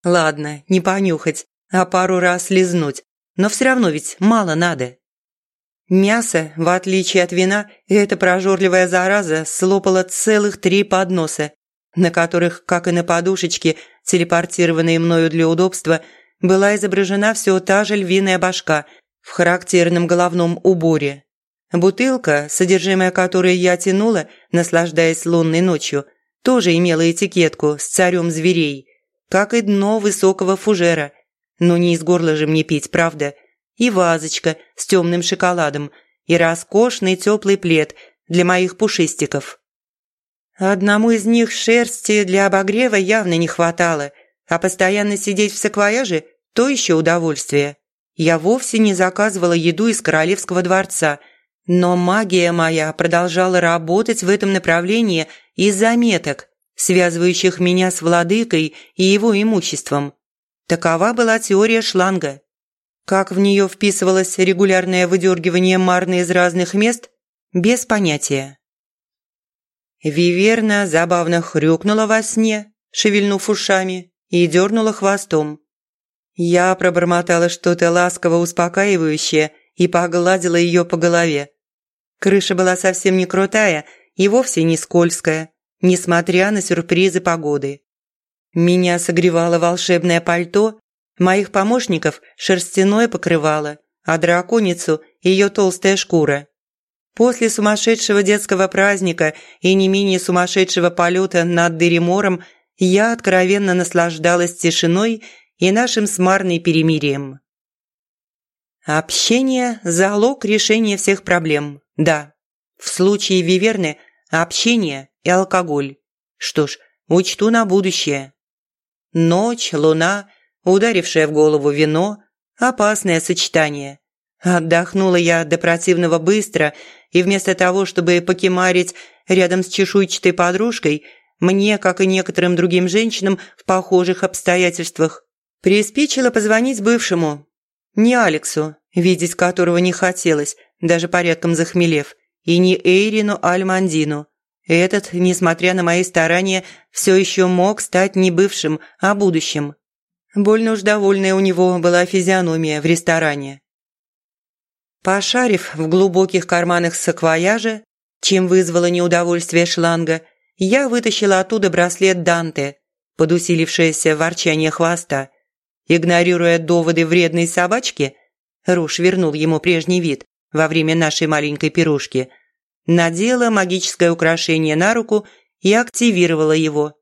Ладно, не понюхать, а пару раз лизнуть, но все равно ведь мало надо. Мясо, в отличие от вина, эта прожорливая зараза слопала целых три подноса, на которых, как и на подушечке, телепортированные мною для удобства, была изображена все та же львиная башка – в характерном головном уборе. Бутылка, содержимое которой я тянула, наслаждаясь лунной ночью, тоже имела этикетку с царем зверей, как и дно высокого фужера. Но не из горла же мне пить, правда? И вазочка с темным шоколадом, и роскошный теплый плед для моих пушистиков. Одному из них шерсти для обогрева явно не хватало, а постоянно сидеть в саквояже – то еще удовольствие. Я вовсе не заказывала еду из королевского дворца, но магия моя продолжала работать в этом направлении из заметок, связывающих меня с владыкой и его имуществом. Такова была теория шланга. Как в нее вписывалось регулярное выдергивание марны из разных мест, без понятия. Виверна забавно хрюкнула во сне, шевельнув ушами, и дернула хвостом. Я пробормотала что-то ласково успокаивающее и погладила ее по голове. Крыша была совсем не крутая и вовсе не скользкая, несмотря на сюрпризы погоды. Меня согревало волшебное пальто, моих помощников – шерстяное покрывало, а драконицу – ее толстая шкура. После сумасшедшего детского праздника и не менее сумасшедшего полета над Деримором я откровенно наслаждалась тишиной и нашим с Марной перемирием. Общение – залог решения всех проблем, да. В случае Виверны – общение и алкоголь. Что ж, учту на будущее. Ночь, луна, ударившее в голову вино – опасное сочетание. Отдохнула я до противного быстро, и вместо того, чтобы покемарить рядом с чешуйчатой подружкой, мне, как и некоторым другим женщинам в похожих обстоятельствах, Приспичило позвонить бывшему. Не Алексу, видеть которого не хотелось, даже порядком захмелев, и не Эйрину Альмандину. Этот, несмотря на мои старания, все еще мог стать не бывшим, а будущим. Больно уж довольная у него была физиономия в ресторане. Пошарив в глубоких карманах саквояжа, чем вызвало неудовольствие шланга, я вытащила оттуда браслет Данте, под усилившееся ворчание хвоста. Игнорируя доводы вредной собачки, Руш вернул ему прежний вид во время нашей маленькой пирушки, надела магическое украшение на руку и активировала его.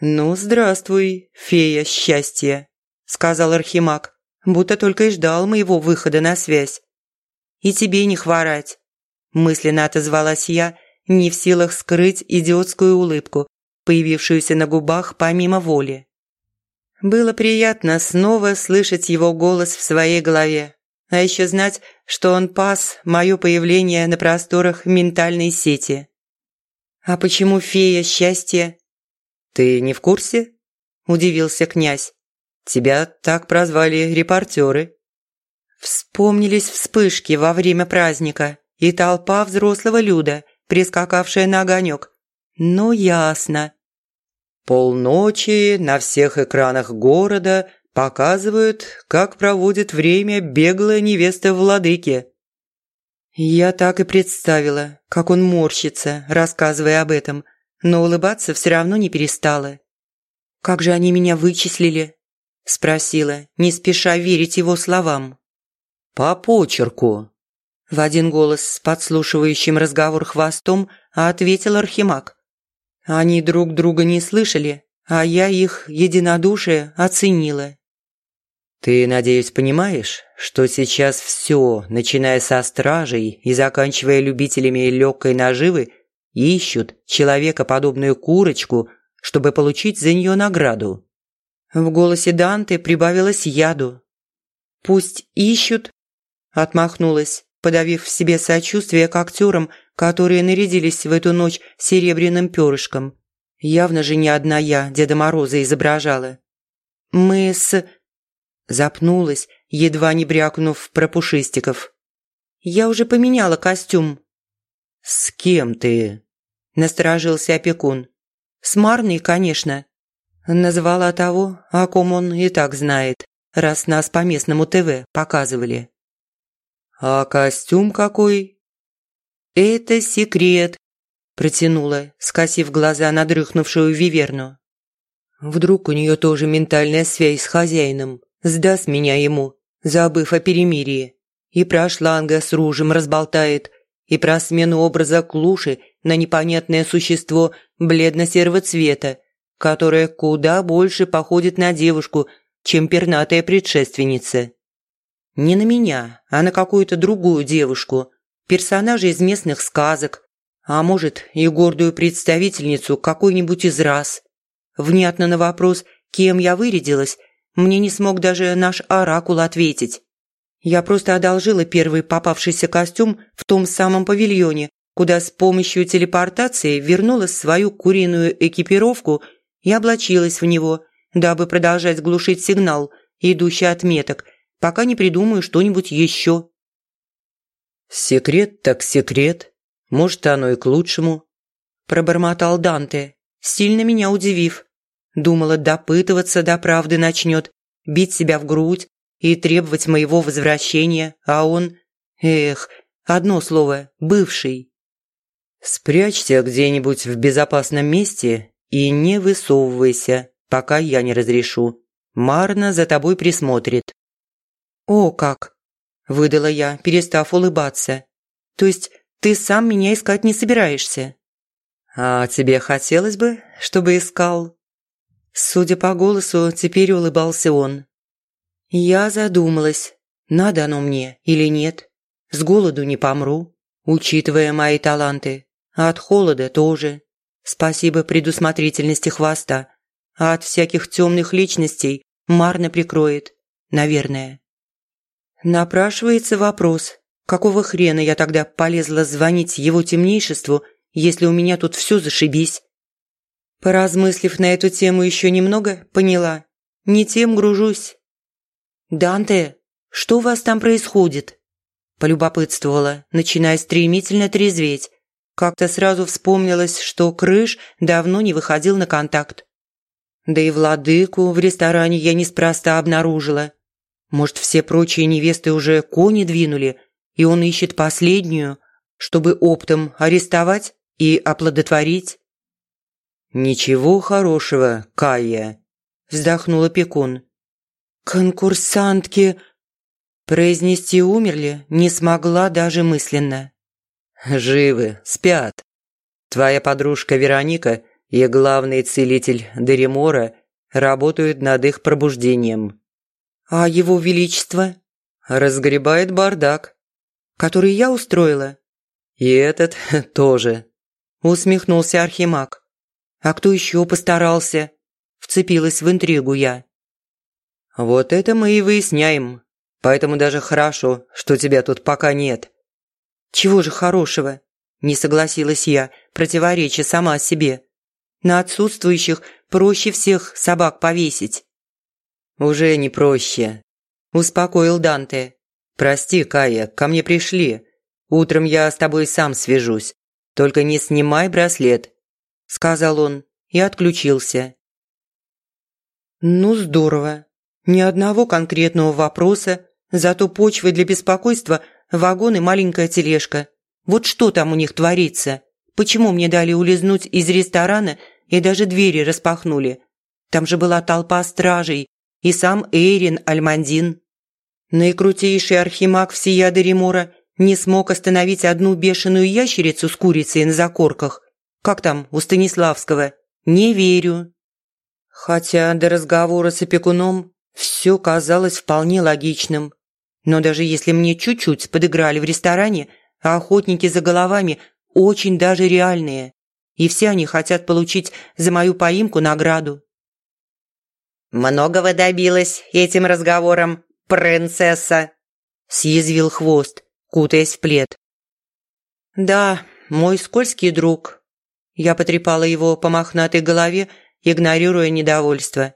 «Ну, здравствуй, фея счастья», – сказал Архимаг, будто только и ждал моего выхода на связь. «И тебе не хворать», – мысленно отозвалась я, не в силах скрыть идиотскую улыбку, появившуюся на губах помимо воли. Было приятно снова слышать его голос в своей голове, а еще знать, что он пас мое появление на просторах ментальной сети. «А почему фея счастья?» «Ты не в курсе?» – удивился князь. «Тебя так прозвали репортеры». Вспомнились вспышки во время праздника и толпа взрослого люда, прискакавшая на огонек. Ну, ясно. Полночи на всех экранах города показывают, как проводит время беглая невеста владыки. Я так и представила, как он морщится, рассказывая об этом – но улыбаться все равно не перестала. «Как же они меня вычислили?» – спросила, не спеша верить его словам. «По почерку», – в один голос с подслушивающим разговор хвостом ответил Архимаг. Они друг друга не слышали, а я их единодушие оценила. «Ты, надеюсь, понимаешь, что сейчас все, начиная со стражей и заканчивая любителями легкой наживы, ищут человекоподобную курочку, чтобы получить за нее награду. В голосе Данте прибавилось яду. «Пусть ищут», – отмахнулась, подавив в себе сочувствие к актерам, которые нарядились в эту ночь серебряным перышком. Явно же не одна я Деда Мороза изображала. «Мы с...» Запнулась, едва не брякнув про пушистиков. «Я уже поменяла костюм». «С кем ты?» Насторожился опекун. «С Марной, конечно». Назвала того, о ком он и так знает, раз нас по местному ТВ показывали. «А костюм какой?» «Это секрет», – протянула, скосив глаза на дрыхнувшую Виверну. «Вдруг у нее тоже ментальная связь с хозяином, сдаст меня ему, забыв о перемирии, и про шланга с ружем разболтает, и про смену образа клуши на непонятное существо бледно-серого цвета, которое куда больше походит на девушку, чем пернатая предшественница. Не на меня, а на какую-то другую девушку, персонажа из местных сказок, а может и гордую представительницу какой-нибудь из рас. Внятно на вопрос, кем я вырядилась, мне не смог даже наш оракул ответить. Я просто одолжила первый попавшийся костюм в том самом павильоне, куда с помощью телепортации вернула свою куриную экипировку и облачилась в него, дабы продолжать глушить сигнал, идущий от меток, пока не придумаю что-нибудь еще. «Секрет так секрет. Может, оно и к лучшему», – пробормотал Данте, сильно меня удивив. Думала, допытываться до правды начнет, бить себя в грудь, и требовать моего возвращения, а он... Эх, одно слово – бывший. Спрячься где-нибудь в безопасном месте и не высовывайся, пока я не разрешу. Марна за тобой присмотрит. О, как! Выдала я, перестав улыбаться. То есть ты сам меня искать не собираешься? А тебе хотелось бы, чтобы искал? Судя по голосу, теперь улыбался он. Я задумалась, надо оно мне или нет. С голоду не помру, учитывая мои таланты. А от холода тоже. Спасибо предусмотрительности хвоста. А от всяких темных личностей марно прикроет, наверное. Напрашивается вопрос, какого хрена я тогда полезла звонить его темнейшеству, если у меня тут все зашибись? Поразмыслив на эту тему еще немного, поняла. Не тем гружусь. «Данте, что у вас там происходит?» Полюбопытствовала, начиная стремительно трезветь. Как-то сразу вспомнилось, что Крыш давно не выходил на контакт. Да и владыку в ресторане я неспроста обнаружила. Может, все прочие невесты уже кони двинули, и он ищет последнюю, чтобы оптом арестовать и оплодотворить? «Ничего хорошего, Кая», – вздохнула Пекун. «Конкурсантки...» Произнести умерли не смогла даже мысленно. «Живы, спят. Твоя подружка Вероника и главный целитель Деримора работают над их пробуждением. А его величество разгребает бардак, который я устроила. И этот тоже. Усмехнулся Архимаг. А кто еще постарался? Вцепилась в интригу я. Вот это мы и выясняем. Поэтому даже хорошо, что тебя тут пока нет. Чего же хорошего? Не согласилась я, противореча сама себе. На отсутствующих проще всех собак повесить. Уже не проще. Успокоил Данте. Прости, Кая, ко мне пришли. Утром я с тобой сам свяжусь. Только не снимай браслет, сказал он и отключился. Ну здорово. Ни одного конкретного вопроса, зато почвы для беспокойства вагон и маленькая тележка. Вот что там у них творится? Почему мне дали улизнуть из ресторана и даже двери распахнули? Там же была толпа стражей и сам Эйрин Альмандин. Наикрутейший архимаг всея Деримора не смог остановить одну бешеную ящерицу с курицей на закорках. Как там у Станиславского? Не верю. Хотя до разговора с опекуном все казалось вполне логичным. Но даже если мне чуть-чуть подыграли в ресторане, а охотники за головами очень даже реальные. И все они хотят получить за мою поимку награду. «Многого добилась этим разговором, принцесса!» – съязвил хвост, кутаясь в плед. «Да, мой скользкий друг». Я потрепала его по мохнатой голове, игнорируя недовольство.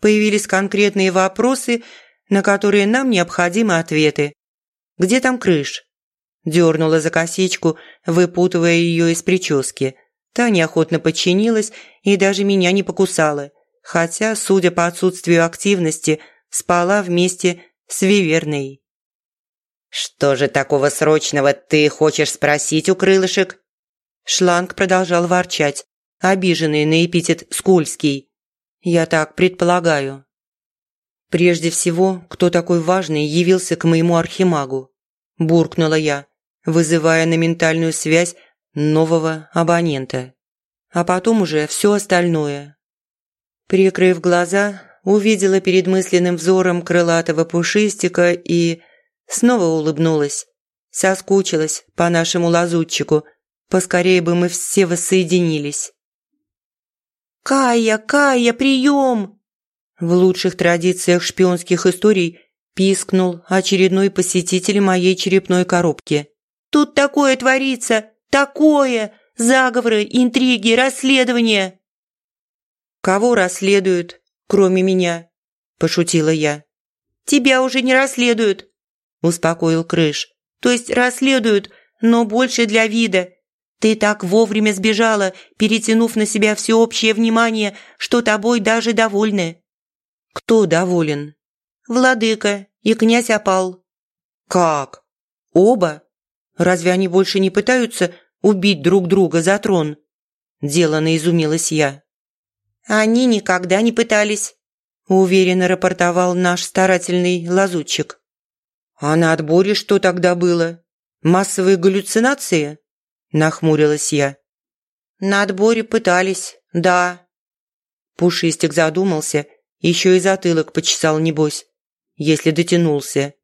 Появились конкретные вопросы, на которые нам необходимы ответы. «Где там крыш?» Дернула за косичку, выпутывая ее из прически. Та неохотно подчинилась и даже меня не покусала, хотя, судя по отсутствию активности, спала вместе с Виверной. «Что же такого срочного ты хочешь спросить у крылышек?» Шланг продолжал ворчать, обиженный на эпитет «скользкий». «Я так предполагаю». Прежде всего, кто такой важный явился к моему архимагу? Буркнула я, вызывая на ментальную связь нового абонента. А потом уже все остальное. Прикрыв глаза, увидела перед мысленным взором крылатого пушистика и снова улыбнулась. Соскучилась по нашему лазутчику. Поскорее бы мы все воссоединились. «Кая, Кая, прием!» В лучших традициях шпионских историй пискнул очередной посетитель моей черепной коробки. Тут такое творится! Такое! Заговоры, интриги, расследования!» «Кого расследуют, кроме меня?» – пошутила я. «Тебя уже не расследуют», – успокоил Крыш. «То есть расследуют, но больше для вида. Ты так вовремя сбежала, перетянув на себя всеобщее внимание, что тобой даже довольны». «Кто доволен?» «Владыка и князь опал». «Как? Оба?» Разве они больше не пытаются убить друг друга за трон?» Делано изумилась я. «Они никогда не пытались», – уверенно рапортовал наш старательный лазутчик. «А на отборе что тогда было? Массовые галлюцинации?» – нахмурилась я. «На отборе пытались, да». Пушистик задумался, еще и затылок почесал, небось, если дотянулся.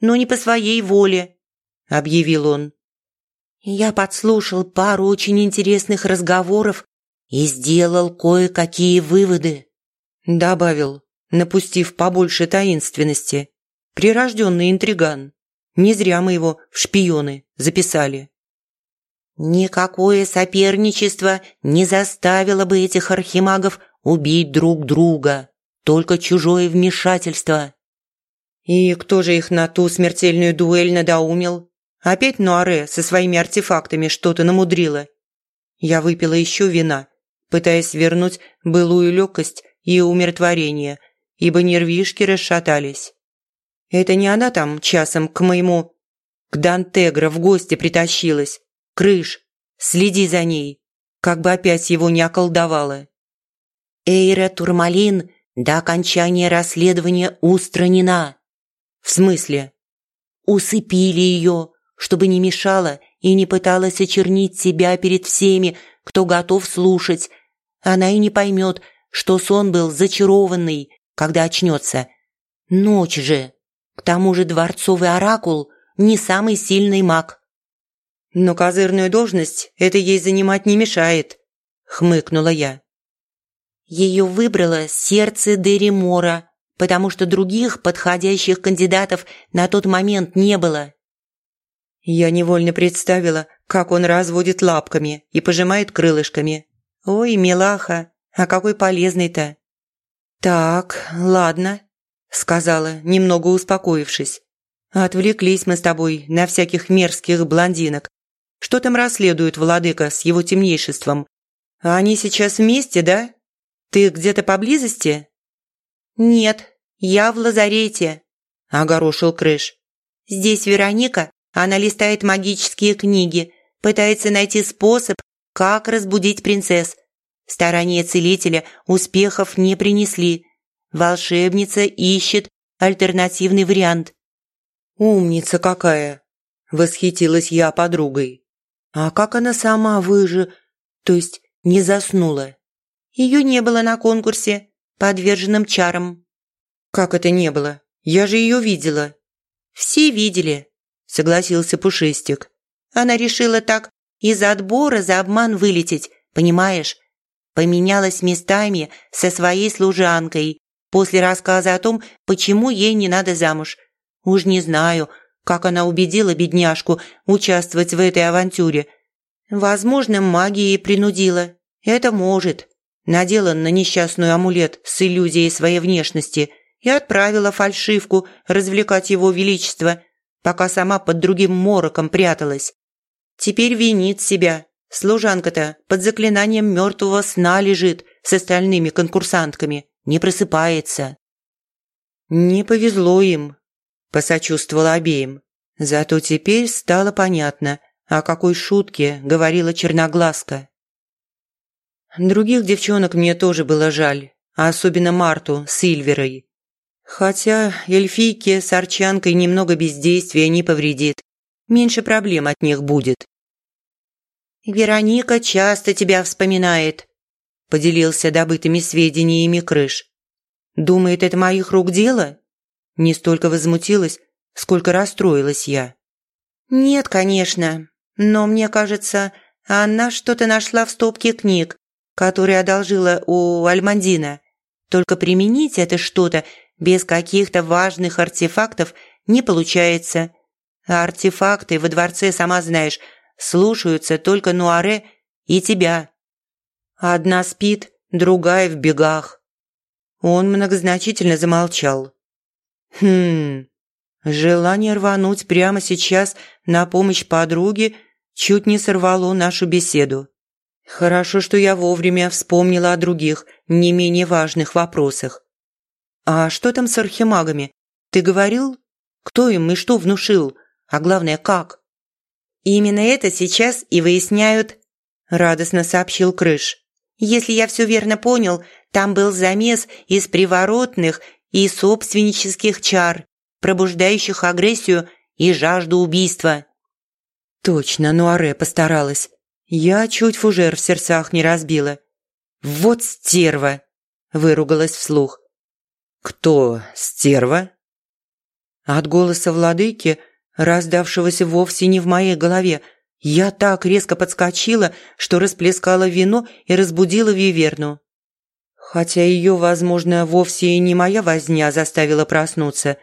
«Но не по своей воле», – объявил он. «Я подслушал пару очень интересных разговоров и сделал кое-какие выводы», – добавил, напустив побольше таинственности. «Прирожденный интриган. Не зря мы его в шпионы записали». «Никакое соперничество не заставило бы этих архимагов убить друг друга, только чужое вмешательство». «И кто же их на ту смертельную дуэль надоумил?» Опять Нуаре со своими артефактами что-то намудрила. Я выпила еще вина, пытаясь вернуть былую легкость и умиротворение, ибо нервишки расшатались. Это не она там часом к моему... К Дантегро в гости притащилась. Крыш, следи за ней, как бы опять его не околдовала. Эйра Турмалин до окончания расследования устранена. В смысле? Усыпили ее, чтобы не мешала и не пыталась очернить себя перед всеми, кто готов слушать. Она и не поймет, что сон был зачарованный, когда очнется. Ночь же. К тому же дворцовый оракул не самый сильный маг. Но козырную должность это ей занимать не мешает, хмыкнула я. Ее выбрало сердце Деримора, потому что других подходящих кандидатов на тот момент не было. Я невольно представила, как он разводит лапками и пожимает крылышками. Ой, милаха, а какой полезный-то. Так, ладно, сказала, немного успокоившись. Отвлеклись мы с тобой на всяких мерзких блондинок. Что там расследует владыка с его темнейшеством? Они сейчас вместе, да? Ты где-то поблизости?» «Нет, я в лазарете», – огорошил Крыш. «Здесь Вероника, она листает магические книги, пытается найти способ, как разбудить принцесс. Старания целителя успехов не принесли. Волшебница ищет альтернативный вариант». «Умница какая!» – восхитилась я подругой. «А как она сама выжи... то есть не заснула?» Ее не было на конкурсе, подверженном чарам». «Как это не было? Я же ее видела». «Все видели», – согласился Пушистик. «Она решила так из-за отбора за обман вылететь, понимаешь? Поменялась местами со своей служанкой после рассказа о том, почему ей не надо замуж. Уж не знаю, как она убедила бедняжку участвовать в этой авантюре. Возможно, магией принудила. Это может надела на несчастную амулет с иллюзией своей внешности и отправила фальшивку развлекать его величество, пока сама под другим мороком пряталась. Теперь винит себя. Служанка-то под заклинанием мертвого сна лежит с остальными конкурсантками, не просыпается. «Не повезло им», – посочувствовала обеим. Зато теперь стало понятно, о какой шутке говорила черноглазка. Других девчонок мне тоже было жаль, а особенно Марту с Ильверой. Хотя эльфийке с арчанкой немного бездействия не повредит. Меньше проблем от них будет. «Вероника часто тебя вспоминает», – поделился добытыми сведениями Крыш. «Думает, это моих рук дело?» Не столько возмутилась, сколько расстроилась я. «Нет, конечно, но мне кажется, она что-то нашла в стопке книг, который одолжила у Альмандина. Только применить это что-то без каких-то важных артефактов не получается. А артефакты во дворце, сама знаешь, слушаются только Нуаре и тебя. Одна спит, другая в бегах. Он многозначительно замолчал. Хм, желание рвануть прямо сейчас на помощь подруге чуть не сорвало нашу беседу. Хорошо, что я вовремя вспомнила о других, не менее важных вопросах. А что там с архимагами? Ты говорил? Кто им и что внушил? А главное, как? Именно это сейчас и выясняют, радостно сообщил Крыш. Если я все верно понял, там был замес из приворотных и собственнических чар, пробуждающих агрессию и жажду убийства. Точно, Нуаре постаралась. Я чуть фужер в сердцах не разбила. «Вот стерва!» – выругалась вслух. «Кто стерва?» От голоса владыки, раздавшегося вовсе не в моей голове, я так резко подскочила, что расплескала вино и разбудила Виверну. Хотя ее, возможно, вовсе и не моя возня заставила проснуться.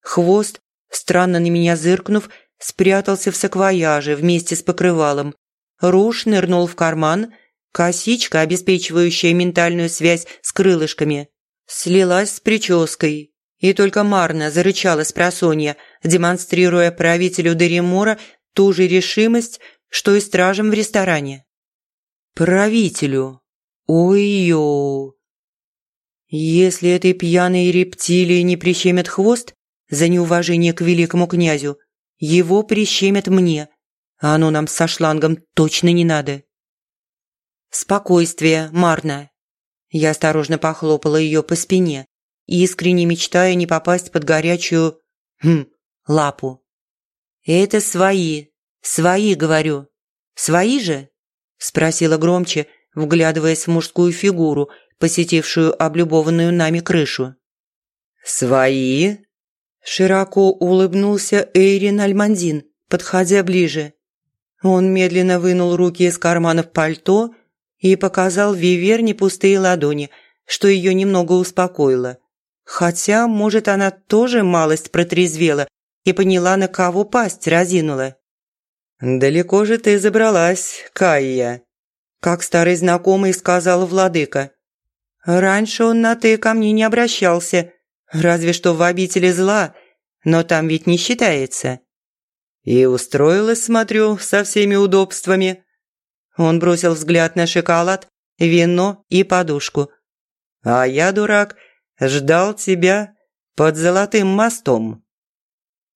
Хвост, странно на меня зыркнув, спрятался в саквояже вместе с покрывалом. Руш нырнул в карман, косичка, обеспечивающая ментальную связь с крылышками, слилась с прической. И только Марна зарычала с просонья, демонстрируя правителю Деримора ту же решимость, что и стражам в ресторане. «Правителю! Ой-ё! Если этой пьяной рептилии не прищемят хвост за неуважение к великому князю, его прищемят мне, а оно нам со шлангом точно не надо. Спокойствие, Марна. Я осторожно похлопала ее по спине, искренне мечтая не попасть под горячую... Хм, лапу. «Это свои, свои, говорю. Свои же?» – спросила громче, вглядываясь в мужскую фигуру, посетившую облюбованную нами крышу. «Свои?» Широко улыбнулся Эйрин Альмандин, подходя ближе. Он медленно вынул руки из карманов пальто и показал Виверне пустые ладони, что ее немного успокоило. Хотя, может, она тоже малость протрезвела и поняла, на кого пасть разинула. «Далеко же ты забралась, Кайя», – как старый знакомый сказал владыка. Раньше он на «ты» ко мне не обращался, разве что в обители зла, но там ведь не считается. И устроилась, смотрю, со всеми удобствами. Он бросил взгляд на шоколад, вино и подушку. А я, дурак, ждал тебя под золотым мостом.